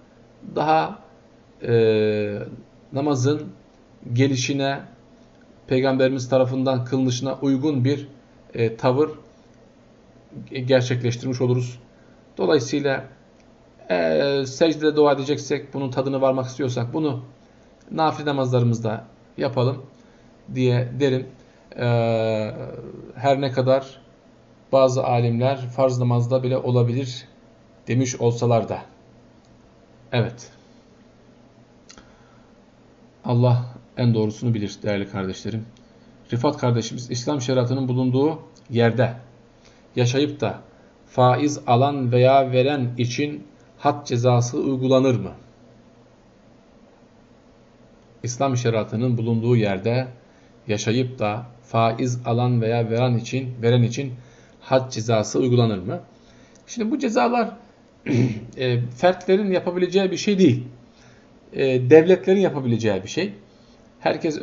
daha e, namazın gelişine, Peygamberimiz tarafından kılınışına uygun bir e, tavır gerçekleştirmiş oluruz. Dolayısıyla e, secdede dua edeceksek, bunun tadını varmak istiyorsak bunu nafile namazlarımızda yapalım diye derim. E, her ne kadar bazı alimler farz namazda bile olabilir demiş olsalar da. Evet. Allah en doğrusunu bilir değerli kardeşlerim. Rifat kardeşimiz İslam şeriatının bulunduğu yerde yaşayıp da faiz alan veya veren için had cezası uygulanır mı? İslam şeriatının bulunduğu yerde yaşayıp da faiz alan veya veren için veren için had cezası uygulanır mı? Şimdi bu cezalar e, fertlerin yapabileceği bir şey değil. E, devletlerin yapabileceği bir şey. Herkes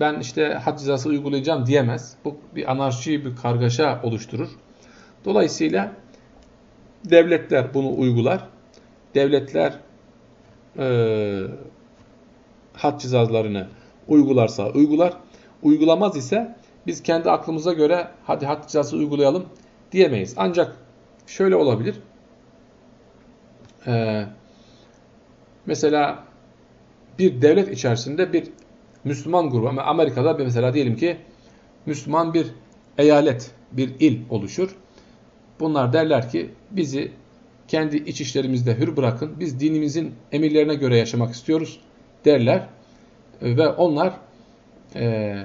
ben işte had cezası uygulayacağım diyemez. Bu bir anarşi, bir kargaşa oluşturur. Dolayısıyla devletler bunu uygular. Devletler e, had cezalarını uygularsa uygular. Uygulamaz ise biz kendi aklımıza göre hadi had cezası uygulayalım diyemeyiz. Ancak şöyle olabilir. Ee, mesela bir devlet içerisinde bir Müslüman grubu ama Amerika'da mesela diyelim ki Müslüman bir eyalet, bir il oluşur. Bunlar derler ki bizi kendi iç işlerimizde hür bırakın. Biz dinimizin emirlerine göre yaşamak istiyoruz derler. Ve onlar e,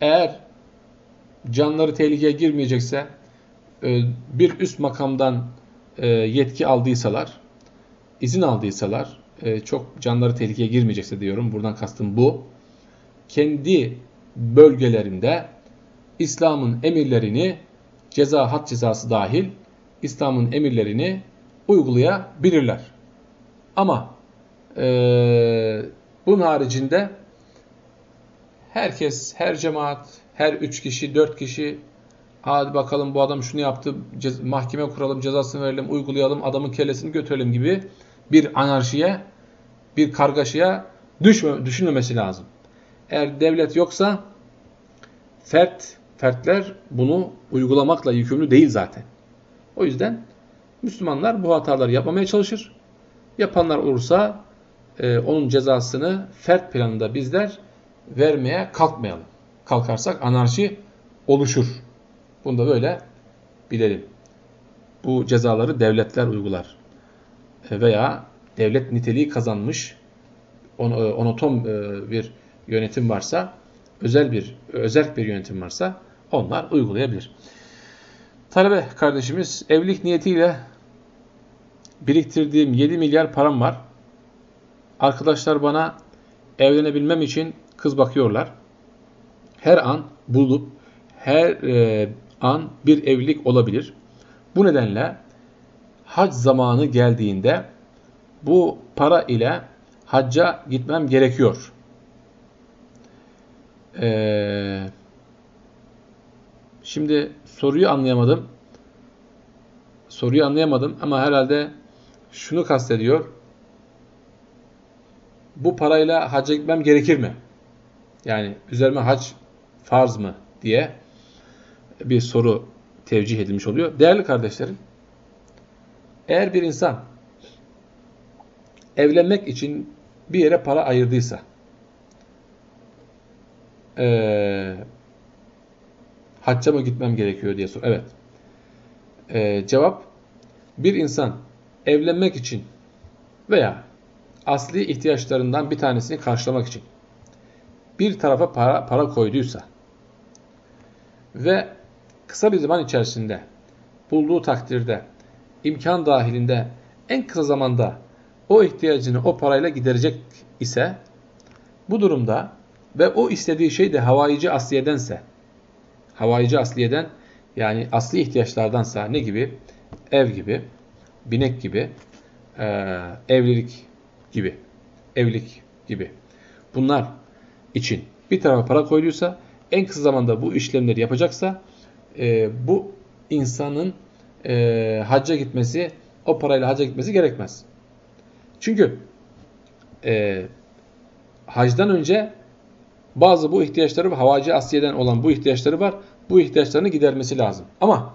eğer canları tehlikeye girmeyecekse e, bir üst makamdan e, yetki aldıysalar, izin aldıysalar, çok canları tehlikeye girmeyecekse diyorum. Buradan kastım bu. Kendi bölgelerinde İslam'ın emirlerini ceza had cezası dahil İslam'ın emirlerini uygulayabilirler. Ama bunun haricinde herkes, her cemaat, her üç kişi, dört kişi hadi bakalım bu adam şunu yaptı, mahkeme kuralım, cezasını verelim, uygulayalım, adamın kellesini götürelim gibi bir anarşiye, bir kargaşaya düşme, düşünmemesi lazım. Eğer devlet yoksa fert, fertler bunu uygulamakla yükümlü değil zaten. O yüzden Müslümanlar bu hataları yapmamaya çalışır. Yapanlar olursa e, onun cezasını fert planında bizler vermeye kalkmayalım. Kalkarsak anarşi oluşur. Bunu da böyle bilelim. Bu cezaları devletler uygular. E, veya devlet niteliği kazanmış on, e, onotom e, bir yönetim varsa, özel bir özel bir yönetim varsa onlar uygulayabilir. Talebe kardeşimiz evlilik niyetiyle biriktirdiğim 7 milyar param var. Arkadaşlar bana evlenebilmem için kız bakıyorlar. Her an bulup her e, an bir evlilik olabilir. Bu nedenle hac zamanı geldiğinde bu para ile hacca gitmem gerekiyor. Ee, şimdi soruyu anlayamadım. Soruyu anlayamadım ama herhalde şunu kastediyor. Bu parayla hacca gitmem gerekir mi? Yani üzerime hac farz mı diye bir soru tevcih edilmiş oluyor. Değerli kardeşlerim, eğer bir insan evlenmek için bir yere para ayırdıysa, ee, hacca mı gitmem gerekiyor diye sor. Evet. Ee, cevap, bir insan evlenmek için veya asli ihtiyaçlarından bir tanesini karşılamak için bir tarafa para, para koyduysa ve kısa bir zaman içerisinde bulduğu takdirde imkan dahilinde en kısa zamanda o ihtiyacını o parayla giderecek ise bu durumda ve o istediği şey de havayici asliyedense havayici asliyeden yani asli ihtiyaçlardansa ne gibi? Ev gibi, binek gibi, e, evlilik gibi, evlilik gibi. Bunlar için bir tarafa para koyduysa en kısa zamanda bu işlemleri yapacaksa e, bu insanın e, hacca gitmesi, o parayla hacca gitmesi gerekmez. Çünkü e, hacdan önce bazı bu ihtiyaçları havacı asiyeden olan bu ihtiyaçları var. Bu ihtiyaçlarını gidermesi lazım. Ama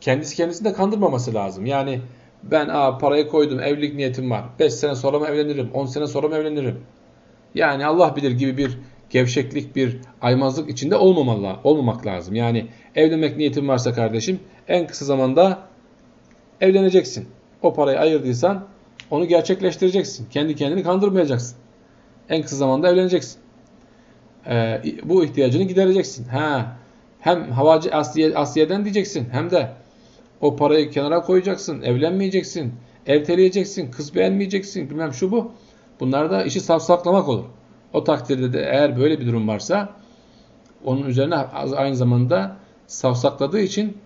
kendisi kendisini de kandırmaması lazım. Yani ben Aa, parayı koydum, evlilik niyetim var. 5 sene sonra mı evlenirim, 10 sene sonra mı evlenirim? Yani Allah bilir gibi bir gevşeklik, bir aymazlık içinde olmamalı, olmamak lazım. Yani evlenmek niyetin varsa kardeşim en kısa zamanda evleneceksin. O parayı ayırdıysan onu gerçekleştireceksin. Kendi kendini kandırmayacaksın. En kısa zamanda evleneceksin. Ee, bu ihtiyacını gidereceksin. Ha, hem havacı Asliye, Asliye'den diyeceksin hem de o parayı kenara koyacaksın, evlenmeyeceksin, erteleyeceksin, kız beğenmeyeceksin, bilmem şu bu. Bunlar da işi safsaklamak olur. O takdirde de eğer böyle bir durum varsa onun üzerine aynı zamanda savsakladığı için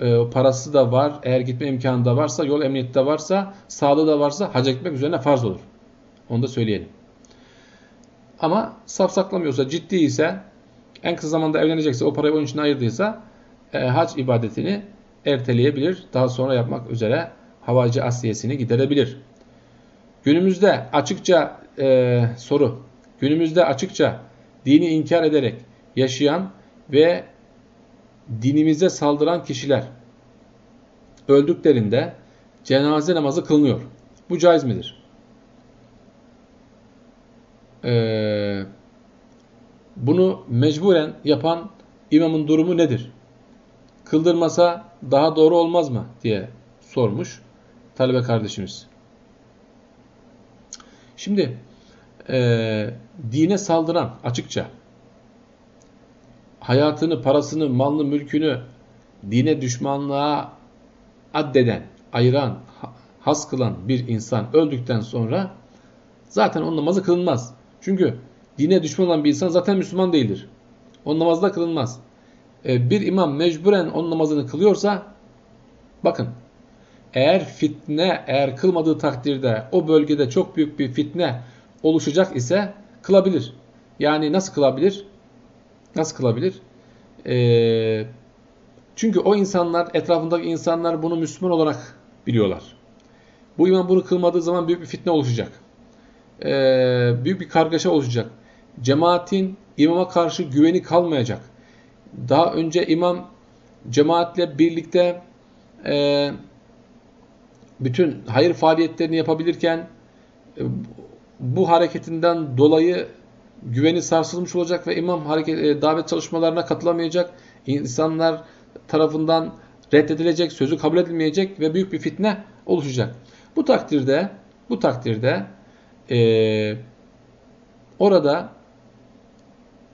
e, parası da var, eğer gitme imkanı da varsa, yol emniyeti de varsa, sağlığı da varsa hacca gitmek üzerine farz olur. Onu da söyleyelim. Ama safsaklamıyorsa, ciddi ise, en kısa zamanda evlenecekse, o parayı onun için ayırdıysa e, hac ibadetini erteleyebilir. Daha sonra yapmak üzere havacı asiyesini giderebilir. Günümüzde açıkça e, soru günümüzde açıkça dini inkar ederek yaşayan ve dinimize saldıran kişiler öldüklerinde cenaze namazı kılınıyor. Bu caiz midir? Ee, bunu mecburen yapan imamın durumu nedir? Kıldırmasa daha doğru olmaz mı diye sormuş talebe kardeşimiz. Şimdi e, dine saldıran açıkça hayatını, parasını, malını, mülkünü dine düşmanlığa addeden, ayıran, has kılan bir insan öldükten sonra zaten onun namazı kılınmaz. Çünkü dine düşman olan bir insan zaten Müslüman değildir. Onun namazı da kılınmaz. E, bir imam mecburen onun namazını kılıyorsa bakın eğer fitne eğer kılmadığı takdirde o bölgede çok büyük bir fitne oluşacak ise kılabilir. Yani nasıl kılabilir? Nasıl kılabilir? Ee, çünkü o insanlar, etrafındaki insanlar bunu Müslüman olarak biliyorlar. Bu imam bunu kılmadığı zaman büyük bir fitne oluşacak. Ee, büyük bir kargaşa oluşacak. Cemaatin imama karşı güveni kalmayacak. Daha önce imam cemaatle birlikte e, bütün hayır faaliyetlerini yapabilirken e, bu hareketinden dolayı güveni sarsılmış olacak ve imam hareket, e, davet çalışmalarına katılamayacak. İnsanlar tarafından reddedilecek, sözü kabul edilmeyecek ve büyük bir fitne oluşacak. Bu takdirde bu takdirde e, orada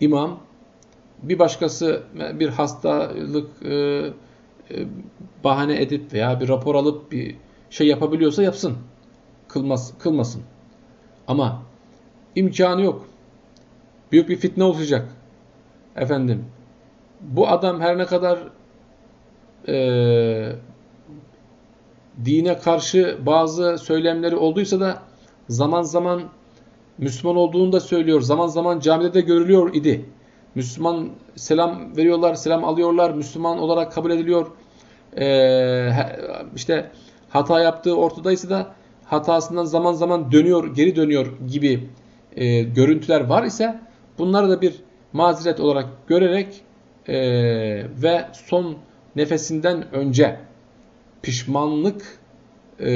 imam bir başkası bir hastalık e, e, bahane edip veya bir rapor alıp bir şey yapabiliyorsa yapsın. Kılmaz, kılmasın. Ama imkanı yok. Büyük bir fitne olacak. Efendim. Bu adam her ne kadar e, dine karşı bazı söylemleri olduysa da zaman zaman Müslüman olduğunu da söylüyor. Zaman zaman camide de görülüyor idi. Müslüman selam veriyorlar, selam alıyorlar. Müslüman olarak kabul ediliyor. Ee, işte hata yaptığı ortadaysa da hatasından zaman zaman dönüyor, geri dönüyor gibi e, görüntüler var ise bunları da bir mazeret olarak görerek e, ve son nefesinden önce pişmanlık e,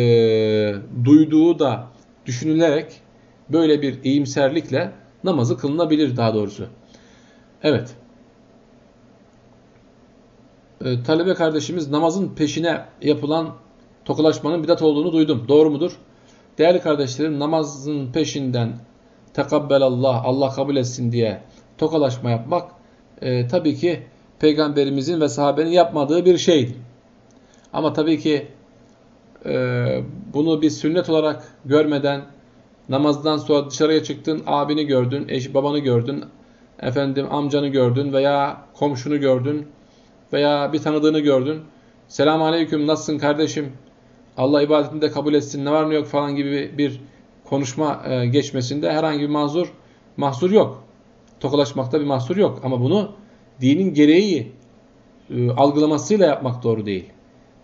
duyduğu da düşünülerek böyle bir iyimserlikle namazı kılınabilir daha doğrusu. Evet. E, talebe kardeşimiz namazın peşine yapılan tokalaşmanın bidat olduğunu duydum. Doğru mudur? Değerli kardeşlerim namazın peşinden tekabbelallah, Allah kabul etsin diye tokalaşma yapmak e, tabii ki peygamberimizin ve sahabenin yapmadığı bir şeydi. Ama tabii ki e, bunu bir sünnet olarak görmeden namazdan sonra dışarıya çıktın, abini gördün, eş, babanı gördün, efendim amcanı gördün veya komşunu gördün veya bir tanıdığını gördün. Selamun aleyküm nasılsın kardeşim Allah ibadetini de kabul etsin ne var ne yok falan gibi bir konuşma e, geçmesinde herhangi bir mahzur mahsur yok. Tokalaşmakta bir mahsur yok ama bunu dinin gereği e, algılamasıyla yapmak doğru değil.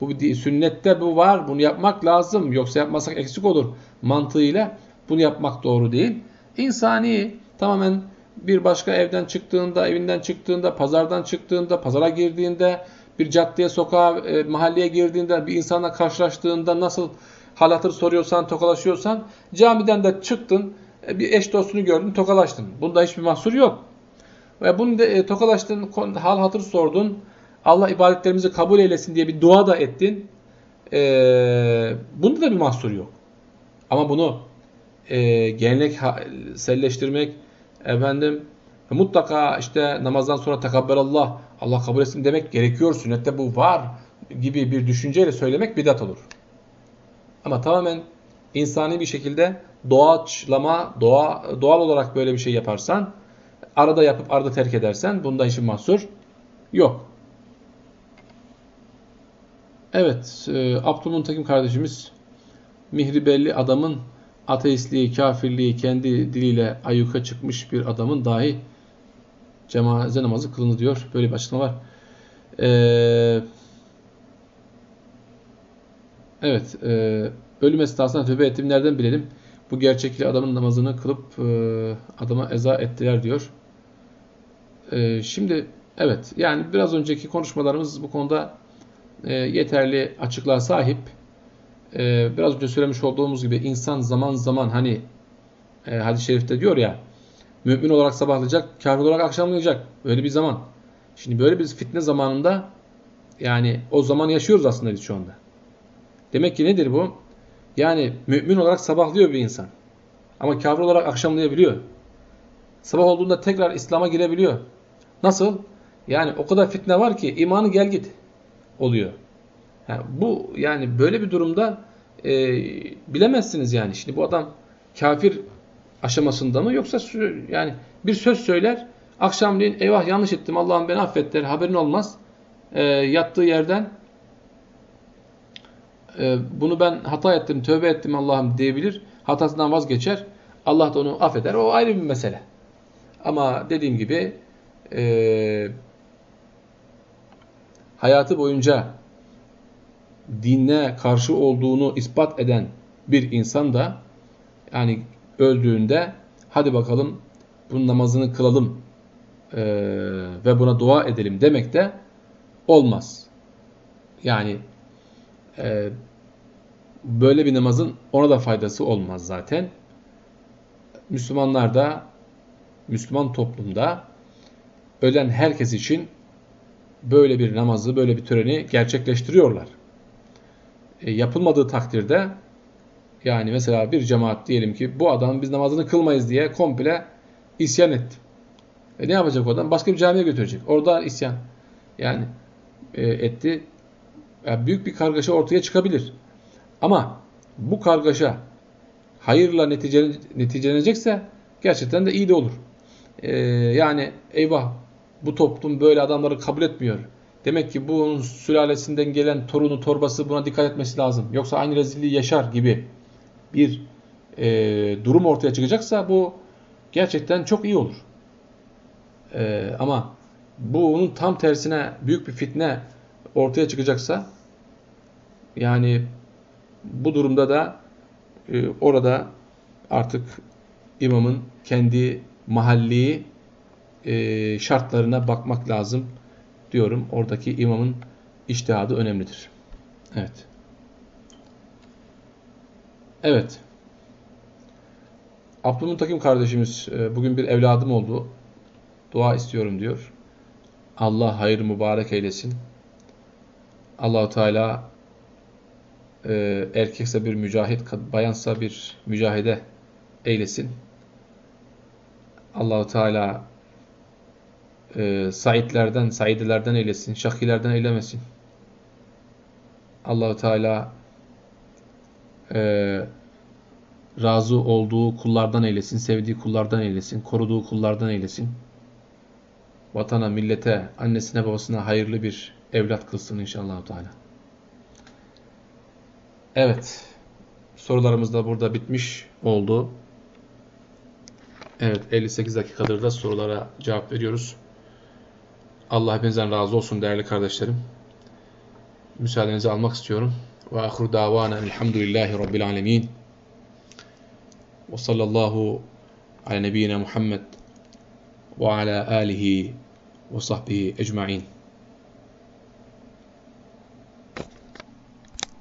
Bu sünnette bu var. Bunu yapmak lazım. Yoksa yapmasak eksik olur mantığıyla bunu yapmak doğru değil. İnsani tamamen bir başka evden çıktığında, evinden çıktığında, pazardan çıktığında, pazara girdiğinde bir caddeye, sokağa, e, mahalleye girdiğinde, bir insanla karşılaştığında nasıl hal hatır soruyorsan, tokalaşıyorsan, camiden de çıktın, e, bir eş dostunu gördün, tokalaştın. Bunda hiçbir mahsur yok. Ve bunu da e, tokalaştın, hal hatır sordun, Allah ibadetlerimizi kabul eylesin diye bir dua da ettin. E, bunda da bir mahsur yok. Ama bunu e, gelenekselleştirmek, efendim mutlaka işte namazdan sonra tekabbelallah Allah kabul etsin demek gerekiyor. Sünnette bu var gibi bir düşünceyle söylemek bidat olur. Ama tamamen insani bir şekilde doğaçlama, doğa, doğal olarak böyle bir şey yaparsan, arada yapıp arada terk edersen bunda işin mahsur yok. Evet, e, Abdülmuntakim kardeşimiz mihri belli adamın ateistliği, kafirliği kendi diliyle ayyuka çıkmış bir adamın dahi cenaze namazı kılınır diyor. Böyle bir açıklama var. Ee, evet. E, ölüm esnasında tövbe ettim. Nereden bilelim? bu gerçekliği adamın namazını kılıp e, adama eza ettiler diyor. E, şimdi evet yani biraz önceki konuşmalarımız bu konuda e, yeterli açıklığa sahip. E, biraz önce söylemiş olduğumuz gibi insan zaman zaman hani e, hadis-i şerifte diyor ya mümin olarak sabahlayacak, kafir olarak akşamlayacak. Öyle bir zaman. Şimdi böyle bir fitne zamanında yani o zaman yaşıyoruz aslında biz şu anda. Demek ki nedir bu? Yani mümin olarak sabahlıyor bir insan. Ama kafir olarak akşamlayabiliyor. Sabah olduğunda tekrar İslam'a girebiliyor. Nasıl? Yani o kadar fitne var ki imanı gel git oluyor. Yani bu yani böyle bir durumda e, bilemezsiniz yani. Şimdi bu adam kafir aşamasında mı yoksa yani bir söz söyler akşamleyin eyvah yanlış ettim Allah'ım beni affet der haberin olmaz. E, yattığı yerden e, bunu ben hata ettim tövbe ettim Allah'ım diyebilir. Hatasından vazgeçer. Allah da onu affeder. O ayrı bir mesele. Ama dediğim gibi e, hayatı boyunca dinle karşı olduğunu ispat eden bir insan da yani öldüğünde hadi bakalım bunun namazını kılalım e, ve buna dua edelim demek de olmaz. Yani e, böyle bir namazın ona da faydası olmaz zaten. Müslümanlar da Müslüman toplumda ölen herkes için böyle bir namazı, böyle bir töreni gerçekleştiriyorlar. E, yapılmadığı takdirde yani mesela bir cemaat diyelim ki bu adam biz namazını kılmayız diye komple isyan etti. E ne yapacak o adam? Başka bir camiye götürecek. Orada isyan yani e, etti. Yani büyük bir kargaşa ortaya çıkabilir. Ama bu kargaşa hayırla neticelenecekse gerçekten de iyi de olur. Ee, yani eyvah bu toplum böyle adamları kabul etmiyor. Demek ki bunun sülalesinden gelen torunu torbası buna dikkat etmesi lazım. Yoksa aynı rezilliği yaşar gibi bir e, durum ortaya çıkacaksa bu gerçekten çok iyi olur. E, ama bu onun tam tersine büyük bir fitne ortaya çıkacaksa yani bu durumda da e, orada artık imamın kendi mahalli e, şartlarına bakmak lazım diyorum. Oradaki imamın iştihadı önemlidir. Evet. Evet. Abdülmuntakim kardeşimiz e, bugün bir evladım oldu. Dua istiyorum diyor. Allah hayır mübarek eylesin. Allahu Teala e, erkekse bir mücahit, bayansa bir mücahide eylesin. Allahu Teala e, saitlerden, saidilerden eylesin, şakilerden eylemesin. Allahu Teala e, razı olduğu kullardan eylesin, sevdiği kullardan eylesin, koruduğu kullardan eylesin. Vatana, millete, annesine, babasına hayırlı bir evlat kılsın inşallah Teala. Evet. Sorularımız da burada bitmiş oldu. Evet 58 dakikadır da sorulara cevap veriyoruz. Allah hepinizden razı olsun değerli kardeşlerim. Müsaadenizi almak istiyorum. Ve ahru davana elhamdülillahi rabbil alemin. Ve sallallahu ala nebiyyina Muhammed ve ala alihi ve sahbihi ecma'in.